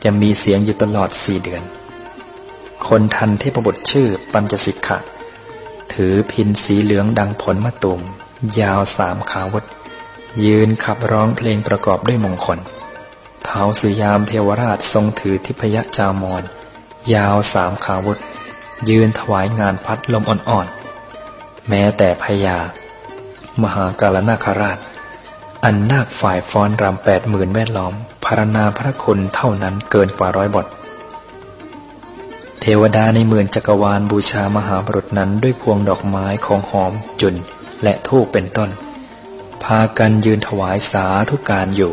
จะมีเสียงอยู่ตลอดสี่เดือน คนทันเทพบุตรชื่อปัญจสิกขะ ถือพินสีเหลืองดังผลมะตุมยาวสามขาวุธ ยืนขับร้องเพลงประกอบด้วยมงคล เท้าสุยามเทวราชทรงถือทิพยจามอนยาวสามขาวุธ ยืนถวายงานพัดลมอ่อนๆ แม้แต่พญามหากาลนาคราช อันนาคฝ่ายฟ้อนรำแปดหมื่นแวดล้อมพารณาพระคุณเท่านั้นเกินกว่าร้อยบท เทวดาในหมื่นจักรวาลบูชามหาบุรุษนั้นด้วยพวงดอกไม้ของหอมจุนและทูปเป็นต้น พากันยืนถวายสาธุการอยู่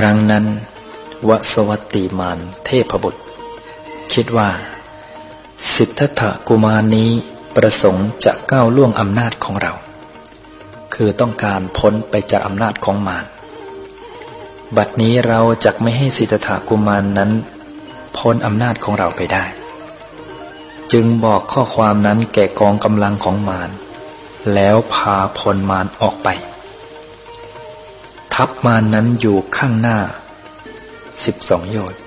ครั้งนั้นวสวัตติมานเทพบุตร คิดว่า สิทธัตถกุมารนี้ประสงค์จะก้าวล่วงอำนาจของเรา คือต้องการพ้นไปจากอำนาจของมาร บัดนี้เราจะไม่ให้สิทธัตถกุมารนนั้น พ้นอำนาจของเราไปได้ จึงบอกข้อความนั้นแก่กองกำลังของมาร แล้วพาพลมารออกไป ทัพมารนั้นอยู่ข้างหน้าสิบสองโยชน์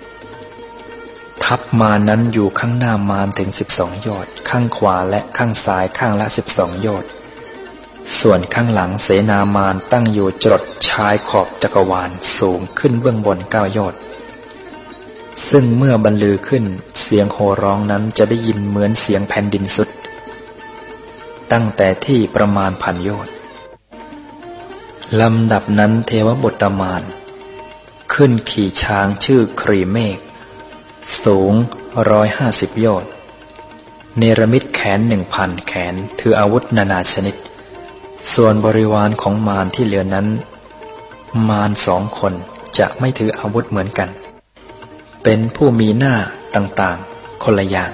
ทัพมานั้นอยู่ข้างหน้ามารถึงสิบสองยอดข้างขวาและข้างซ้ายข้างละสิบสองยอดส่วนข้างหลังเสนามารตั้งอยู่จดชายขอบจักรวาลสูงขึ้นเบื้องบนเก้ายอดซึ่งเมื่อบรรลือขึ้นเสียงโห่ร้องนั้นจะได้ยินเหมือนเสียงแผ่นดินสุด ตั้งแต่ที่ประมาณพันยอด ลำดับนั้นเทวบุตรมารขึ้นขี่ช้างชื่อครีเมก สูงร้อยห้าสิบโยชน์เนรมิตแขนหนึ่งพันแขน ถืออาวุธนานาชนิด ส่วนบริวารของมารที่เหลือนั้น มารสองคนจะไม่ถืออาวุธเหมือนกัน เป็นผู้มีหน้าต่างๆ คนละอย่าง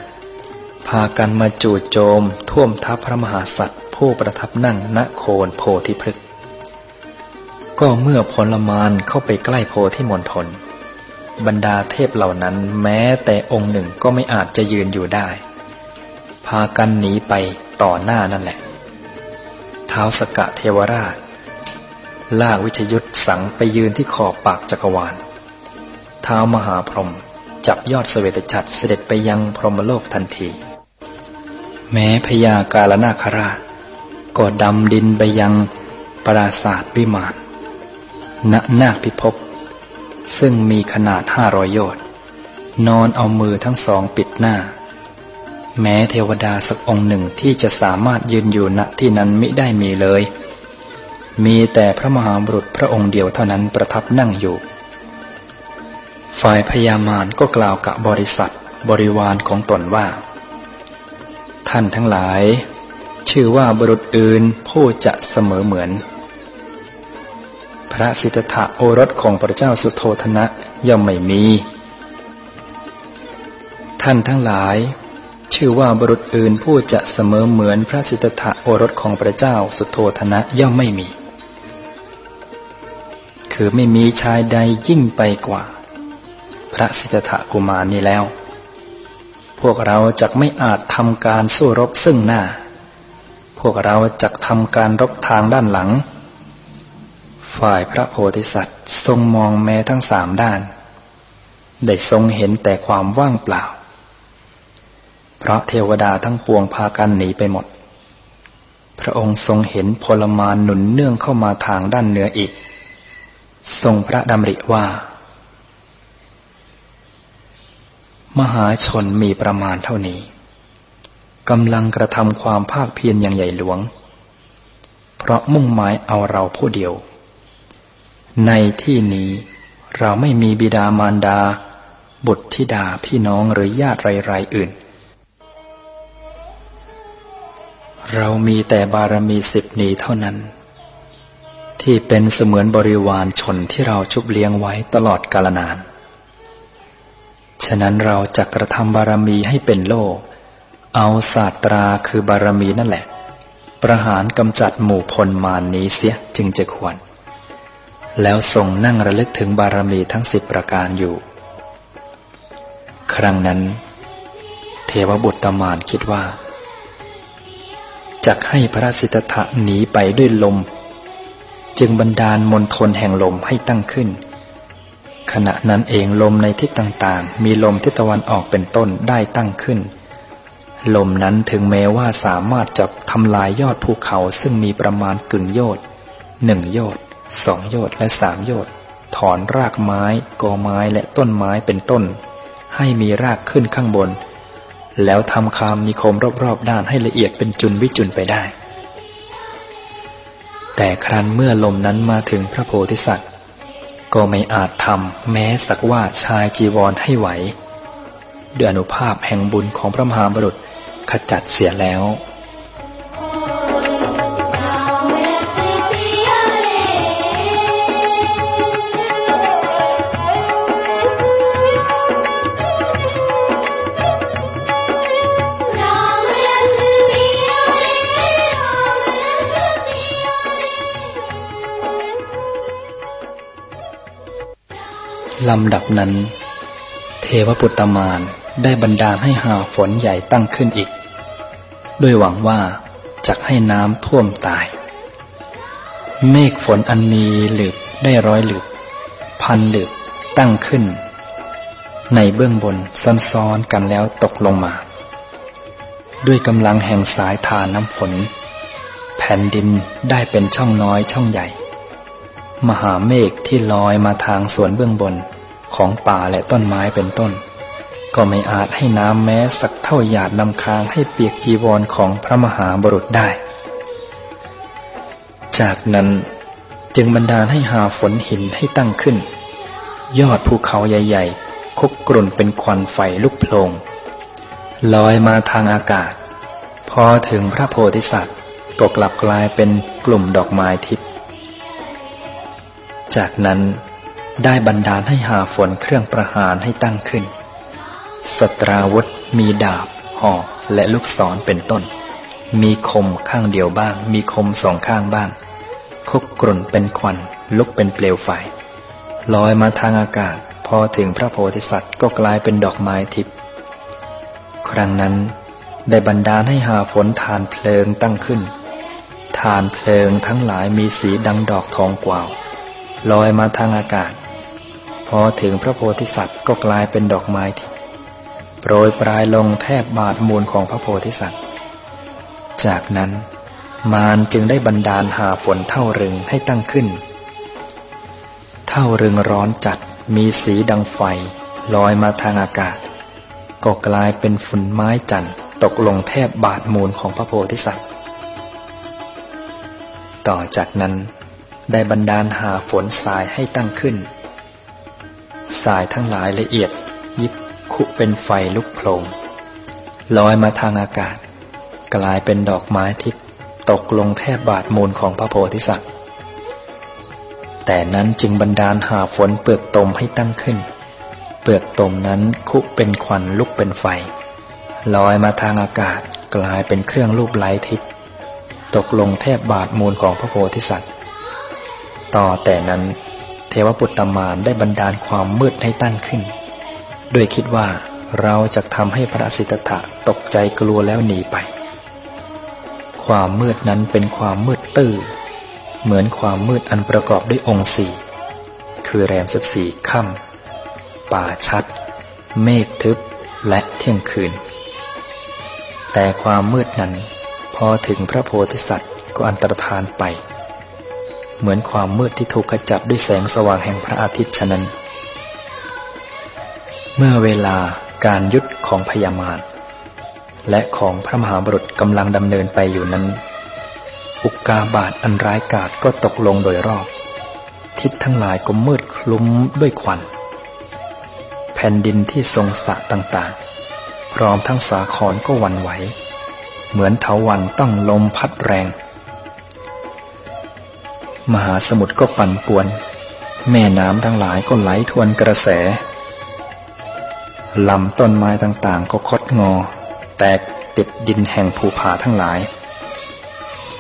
พากันมาจู่โจมท่วมทัพพระมหาสัตว์ผู้ประทับนั่งณโคนโพธิพฤกษ ก็เมื่อพลมานเข้าไปใกล้โพธิมณฑลบรรดาเทพเหล่านั้นแม้แต่องค์หนึ่งก็ไม่อาจจะยืนอยู่ได้ พากันหนีไปต่อหน้านั่นแหละเท้าสกะเทวราช ลากวิชยุทธสังไปยืนที่ขอบปากจักรวาลเท้ามหาพรหมจับยอดสเสวตฉัตรเสด็จไปยังพรหมโลกทันที แม้พญากาลนาคราชก็ดำดินไปยังปราศาสตร์วิมาน ณนาคพิภพซึ่งมีขนาดห้าร้อยโยชน์นอนเอามือทั้งสองปิดหน้า แม้เทวดาสักองค์หนึ่งที่จะสามารถยืนอยู่ณที่นั้นมิได้มีเลย มีแต่พระมหาบุรุษพระองค์เดียวเท่านั้นประทับนั่งอยู่ ฝ่ายพญามารก็กล่าวกับบริษัทบริวารของตนว่า ท่านทั้งหลาย ชื่อว่าบุรุษอื่นผู้จะเสมอเหมือน พระสิทธะโอรสของพระเจ้าสุโธธนะย่อมไม่มี ท่านทั้งหลาย ชื่อว่าบุรุษอื่นผู้จะเสมอเหมือนพระสิทธะโอรสของพระเจ้าสุโธธนะย่อมไม่มี คือไม่มีชายใดยิ่งไปกว่า พระสิทธะกุมารนี้แล้ว พวกเราจะไม่อาจทำการสู้รบซึ่งหน้า พวกเราจะทำการรบทางด้านหลัง ฝ่ายพระโพธิสัตว์ทรงมองแม้ทั้งสามด้าน ได้ทรงเห็นแต่ความว่างเปล่า เพราะเทวดาทั้งปวงพากันหนีไปหมด พระองค์ทรงเห็นพลมานหนุนเนื่องเข้ามาทางด้านเหนืออีก ทรงพระดำริว่า มหาชนมีประมาณเท่านี้กำลังกระทำความภาคเพียรอย่างใหญ่หลวง เพราะมุ่งหมายเอาเราผู้เดียว ในที่นี้เราไม่มีบิดามารดา บุตรธิดาพี่น้องหรือญาติไรๆอื่น เรามีแต่บารมีสิบนีเท่านั้น ที่เป็นเสมือนบริวารชนที่เราชุบเลี้ยงไว้ตลอดกาลนาน ฉะนั้นเราจะกระทำบารมีให้เป็นโลก เอาศาสตราคือบารมีนั่นแหละ ประหารกำจัดหมู่พลมานนี้เสียจึงจะควร แล้วทรงนั่งระลึกถึงบารมีทั้งสิบประการอยู่ ครั้งนั้น เทวบุตรตมานคิดว่าจะให้พระสิทธะหนีไปด้วยลม จึงบันดาลมนทนแห่งลมให้ตั้งขึ้น ขณะนั้นเองลมในทิศต่างๆ มีลมทิศตะวันออกเป็นต้นได้ตั้งขึ้น ลมนั้นถึงแม้ว่าสามารถจะทำลายยอดภูเขาซึ่งมีประมาณกึ่งโยชน์หนึ่งโยชน์ สองโยชน์และสามโยชน์ถอนรากไม้กอไม้และต้นไม้เป็นต้น ให้มีรากขึ้นข้างบน แล้วทำคามนิคมรอบๆด้านให้ละเอียดเป็นจุนวิจุนไปได้ แต่ครั้นเมื่อลมนั้นมาถึงพระโพธิสัตว์ ก็ไม่อาจทำแม้สักว่าชายจีวรให้ไหว ด้วยอนุภาพแห่งบุญของพระมหาบุรุษขจัดเสียแล้ว ลำดับนั้น เทวปุตตมานได้บรรดาลให้หาฝนใหญ่ตั้งขึ้นอีก ด้วยหวังว่าจะให้น้ำท่วมตาย เมฆฝนอันมีหลืบได้ร้อยหลืบ พันหลืบตั้งขึ้น ในเบื้องบนซ้อนๆกันแล้วตกลงมา ด้วยกำลังแห่งสายทานน้ำฝน แผ่นดินได้เป็นช่องน้อยช่องใหญ่ มหาเมฆที่ลอยมาทางส่วนเบื้องบน ของป่าและต้นไม้เป็นต้น ก็ไม่อาจให้น้ำแม้สักเท่าหยาดน้ำค้างให้เปียกจีวรของพระมหาบุรุษได้ จากนั้นจึงบรรดาลให้หาฝนหินให้ตั้งขึ้น ยอดภูเขาใหญ่ๆคุกกรุ่นเป็นควันไฟลุกโพลงลอยมาทางอากาศ พอถึงพระโพธิสัตว์ก็กลับกลายเป็นกลุ่มดอกไม้ทิพย์จากนั้น ได้บรรดาลให้หาฝนเครื่องประหารให้ตั้งขึ้น สตราวุธมีดาบ หอกและลูกศรเป็นต้น มีคมข้างเดียวบ้าง มีคมสองข้างบ้าง คุกกรุ่นเป็นควัน ลุกเป็นเปลวไฟลอยมาทางอากาศ พอถึงพระโพธิสัตว์ก็กลายเป็นดอกไม้ทิพย์ครั้งนั้นได้บรรดาลให้หาฝนทานเพลิงตั้งขึ้น ทานเพลิงทั้งหลายมีสีดังดอกทองกวาว ลอยมาทางอากาศ พอถึงพระโพธิสัตว์ก็กลายเป็นดอกไม้ที่โปรยปลายลงแทบบาดมูลของพระโพธิสัตว์ จากนั้นมารจึงได้บันดาลหาฝนเท่ารึงให้ตั้งขึ้น เท่ารึงร้อนจัดมีสีดังไฟลอยมาทางอากาศ ก็กลายเป็นฝุ่นไม้จันตกลงแทบบาดมูลของพระโพธิสัตว์ ต่อจากนั้นได้บันดาลหาฝนทรายให้ตั้งขึ้น สายทั้งหลายละเอียด ยิบคุเป็นไฟลุกโผลงลอยมาทางอากาศ กลายเป็นดอกไม้ทิพตกลงแทบบาดมูลของพระโพธิสัตว์ แต่นั้นจึงบันดาลหาฝนเปลือกตมให้ตั้งขึ้น เปลือกตมนั้นคุเป็นควันลุกเป็นไฟลอยมาทางอากาศกลายเป็นเครื่องรูปไล้ทิพตกลงแทบบาดมูลของพระโพธิสัตว์ ต่อแต่นั้น ทวปุตตมานได้บันดาลความมืดให้ตั้งขึ้น โดยคิดว่าเราจะทำให้พระสิทธัตถะตกใจกลัวแล้วหนีไป ความมืดนั้นเป็นความมืดตื้อ เหมือนความมืดอันประกอบด้วยองค์สี่ คือแรมสิบสี่ค่ำป่าชัด เมฆทึบและเที่ยงคืน แต่ความมืดนั้นพอถึงพระโพธิสัตว์ก็อันตรธานไป เหมือนความมืดที่ถูกขจัดด้วยแสงสว่างแห่งพระอาทิตย์ฉะนั้น เมื่อเวลาการยุดของพญามารและของพระมหาบุรุษกำลังดำเนินไปอยู่นั้น อุกกาบาตอันร้ายกาจก็ตกลงโดยรอบ ทิศทั้งหลายก็มืดคลุ้มด้วยควัน แผ่นดินที่ทรงสะต่างๆ พร้อมทั้งสาครก็วันไหว เหมือนเถาวันต้องลมพัดแรง มหาสมุทรก็ปั่นป่วน แม่น้ำทั้งหลายก็ไหลทวนกระแสลำต้นไม้ต่างๆ ก็คดงอ แตกติดดินแห่งภูผาทั้งหลาย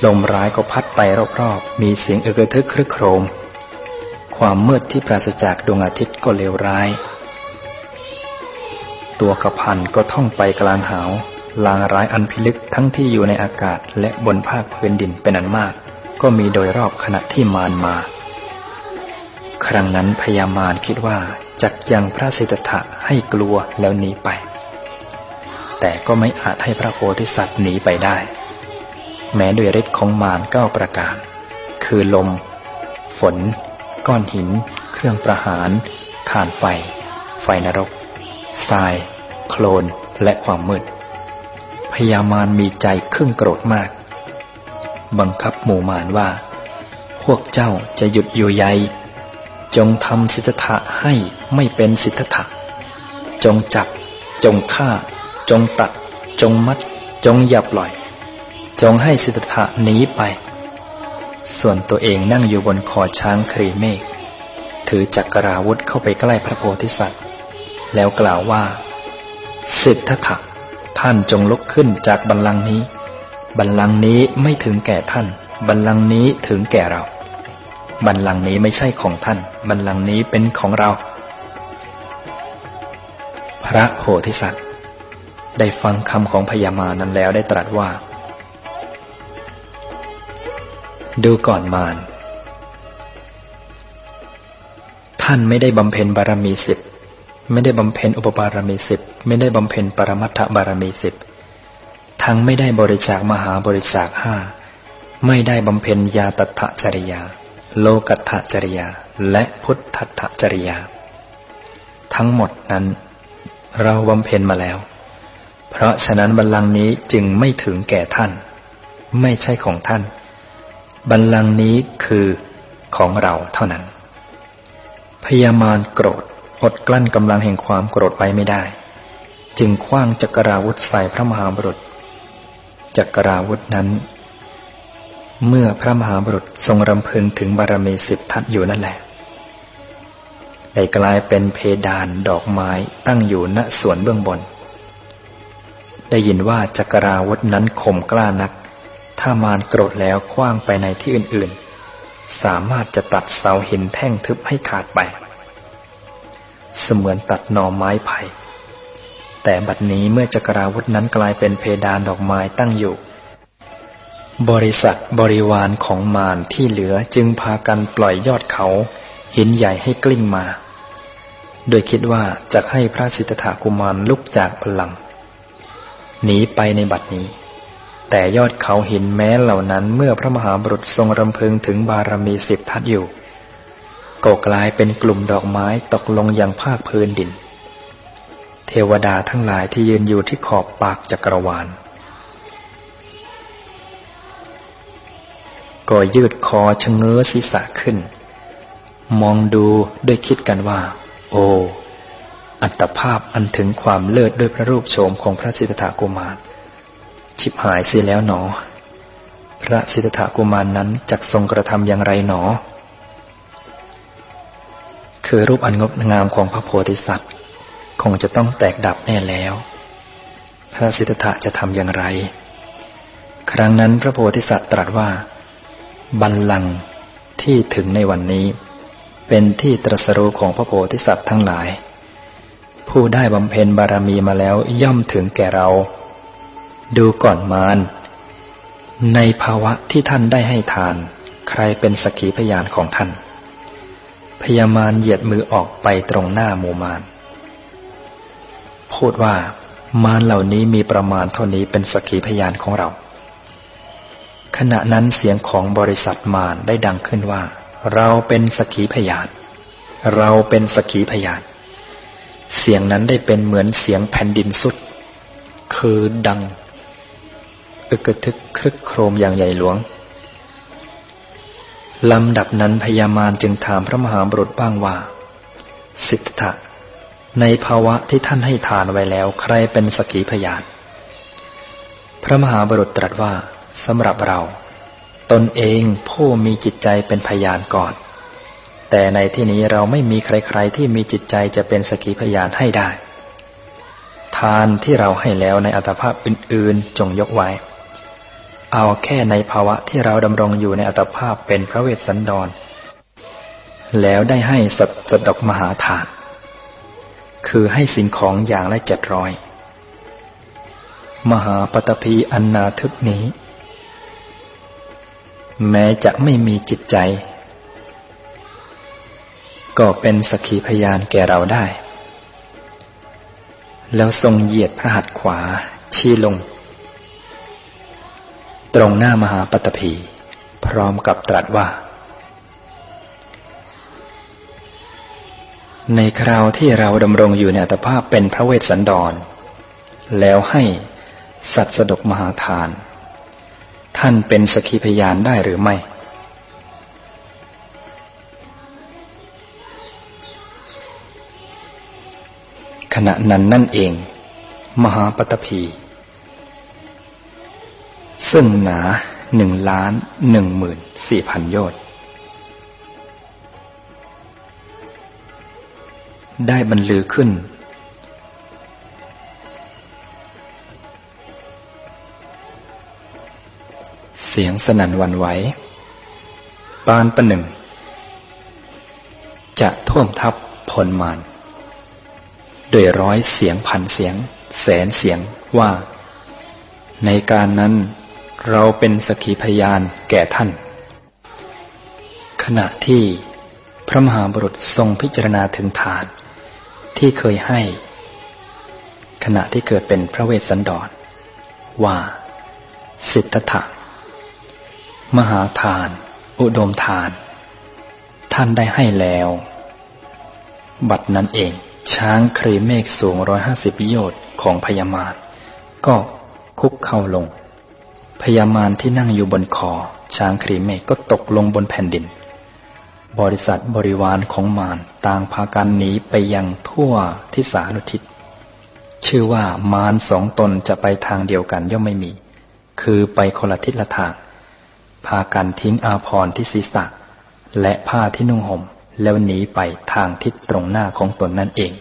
ลมร้ายก็พัดไปรอบๆ มีเสียงเอกทึกครึกโครม ความมืดที่ปราศจากดวงอาทิตย์ก็เลวร้าย ตัวกระพันก็ท่องไปกลางหาว ลางร้ายอันพิลึกทั้งที่อยู่ในอากาศและบนภาคพื้นดินเป็นอันมาก ก็มีโดยรอบขณะที่มารมา ครั้งนั้นพญามารคิดว่าจักยังพระสิทธะให้กลัวแล้วหนีไป แต่ก็ไม่อาจให้พระโพธิสัตว์หนีไปได้ แม้ด้วยฤทธิ์ของมารเก้าประการ คือลม ฝน ก้อนหิน เครื่องประหารถ่านไฟ ไฟนรก ทราย โคลนและความมืดพญามารมีใจครึ่งโกรธมาก บังคับหมู่มารว่า พวกเจ้าจะหยุดอยู่ใยจงทำสิทธะให้ไม่เป็นสิทธะจงจับ จงฆ่า จงตัด จงมัด จงอย่าปล่อย จงให้สิทธะหนีไป ส่วนตัวเองนั่งอยู่บนคอช้างครีเมฆถือจักราวุธเข้าไปใกล้พระโพธิสัตว์ แล้วกล่าวว่า สิทธะท่านจงลุกขึ้นจากบัลลังก์นี้ บัลลังก์นี้ไม่ถึงแก่ท่าน บัลลังก์นี้ถึงแก่เรา บัลลังก์นี้ไม่ใช่ของท่าน บัลลังก์นี้เป็นของเรา พระโพธิสัตว์ ได้ฟังคำของพญามานั้นแล้วได้ตรัสว่า ดูก่อนมารท่านไม่ได้บำเพ็ญบารมีสิบไม่ได้บำเพ็ญอุปบารมีสิบไม่ได้บำเพ็ญปรมัตถบารมีสิบ ทั้งไม่ได้บริจาคมหาบริจาคห้าไม่ได้บำเพ็ญยาตถจริยา โลกัตจริยา และพุทธทจริยา ทั้งหมดนั้น เราบำเพ็ญมาแล้ว เพราะฉะนั้นบัลลังก์นี้จึงไม่ถึงแก่ท่าน ไม่ใช่ของท่าน บัลลังก์นี้คือของเราเท่านั้น พยามารโกรธอดกลั้นกำลังแห่งความโกรธไว้ไม่ได้ จึงคว้างจักราวุธใส่พระมหาบุรุษ จักราวุธนั้น เมื่อพระมหาบุรุษทรงรำพึงถึงบารมีสิบทัศอยู่นั่นแหละได้กลายเป็นเพดานดอกไม้ตั้งอยู่ณสวนเบื้องบน ได้ยินว่าจักราวุธนั้นคมกล้านัก ถ้ามารโกรธแล้วคว้างไปในที่อื่นๆ สามารถจะตัดเสาหินแท่งทึบให้ขาดไป เสมือนตัดหน่อไม้ไผ่ แต่บัดนี้เมื่อจักราวุธนั้นกลายเป็นเพดานดอกไม้ตั้งอยู่ บริษัทบริวารของมารที่เหลือจึงพากันปล่อยยอดเขา หินใหญ่ให้กลิ้งมา โดยคิดว่าจะให้พระสิทธากุมารลุกจากพลังหนีไปในบัดนี้ แต่ยอดเขาหินแม้เหล่านั้นเมื่อพระมหาบุรุษทรงรำพึงถึงบารมีสิบทัดอยู่ก็กลายเป็นกลุ่มดอกไม้ตกลงอย่างภาคพื้นดิน เทวดาทั้งหลายที่ยืนอยู่ที่ขอบปากจักรวาล ก็ยืดคอชะเง้อศีรษะขึ้น มองดูด้วยคิดกันว่า โอ้ อัตภาพอันถึงความเลิศด้วยพระรูปโฉมของพระสิทธากุมาร ชิบหายเสียแล้วหนอ พระสิทธากุมารนนั้นจักทรงกระทำอย่างไรหนอ คือรูปอันงดงามของพระโพธิสัตว์ คงจะต้องแตกดับแน่แล้ว พระสิทธะจะทำอย่างไร ครั้งนั้นพระโพธิสัตว์ตรัสว่า บัลลังก์ที่ถึงในวันนี้ เป็นที่ตรัสรู้ของพระโพธิสัตว์ทั้งหลาย ผู้ได้บำเพ็ญบารมีมาแล้วย่อมถึงแก่เรา ดูก่อนมารในภาวะที่ท่านได้ให้ทาน ใครเป็นสกีพยานของท่าน พยามารเหยียดมือออกไปตรงหน้าหมู่มาร พูดว่ามารเหล่านี้มีประมาณเท่านี้เป็นสกีพยานของเรา ขณะนั้นเสียงของบริษัทมารได้ดังขึ้นว่า เราเป็นสกีพยาน เราเป็นสกีพยาน เสียงนั้นได้เป็นเหมือนเสียงแผ่นดินสุด คือดังอึกทึกครึกโครมอย่างใหญ่หลวงลำดับนั้นพญามารจึงถามพระมหาบุรุษบ้างว่า สิทธะ ในภาวะที่ท่านให้ทานไว้แล้ว ใครเป็นสกีพยาน พระมหาบรุษตรัสว่าสำหรับเรา ตนเองผู้มีจิตใจเป็นพยานก่อน แต่ในที่นี้เราไม่มีใครๆที่มีจิตใจจะเป็นสกีพยานให้ได้ ทานที่เราให้แล้วในอัตภาพอื่นๆจงยกไว้ เอาแค่ในภาวะที่เราดำรงอยู่ในอัตภาพเป็นพระเวสสันดร แล้วได้ให้สัตสดกมหาทาน คือให้สิ่งของอย่างละเจ็ดร้อยมหาปตพีอันนาทึกนี้ แม้จะไม่มีจิตใจ ก็เป็นสกีพยานแก่เราได้ แล้วทรงเหยียดพระหัตถ์ขวาชี้ลง ตรงหน้ามหาปตพีพร้อมกับตรัสว่า ในคราวที่เราดำรงอยู่ในอัตภาพเป็นพระเวสสันดร แล้วให้สัตสดกมหาทาน ท่านเป็นสกีพยานได้หรือไม่ ขณะนั้นนั่นเอง มหาปตพี ซึ่งหนาหนึ่งล้านหนึ่งหมื่นสี่พันโยชน์ ได้บรรลือขึ้น เสียงสนั่นวันไหว ปานประหนึ่ง จะท่วมทับพลมานด้วยร้อยเสียงพันเสียง แสนเสียงว่า ในการนั้นเราเป็นสกีพยานแก่ท่าน ขณะที่พระมหาบุรุษทรงพิจารณาถึงทาน ที่เคยให้ ขณะที่เกิดเป็นพระเวสสันดร ว่า สิทธัตถะมหาทาน อุดมทาน ท่านได้ให้แล้ว บัดนั้นเอง ช้างครีเมฆสูงร้อยห้าสิบโยชน์ของพญามารก็คุกเข้าลง พญามารที่นั่งอยู่บนคอ ช้างครีเมฆก็ตกลงบนแผ่นดิน บริษัทบริวารของมารต่างพากันหนีไปยังทั่วทิศานุทิศ ชื่อว่ามารสองตนจะไปทางเดียวกันย่อมไม่มี คือไปคนละทิศละทาง พากันทิ้งอาพรที่ศีรษะ และผ้าที่นุ่งห่ม แล้วหนีไปทางทิศตรงหน้าของตนนั่นเอง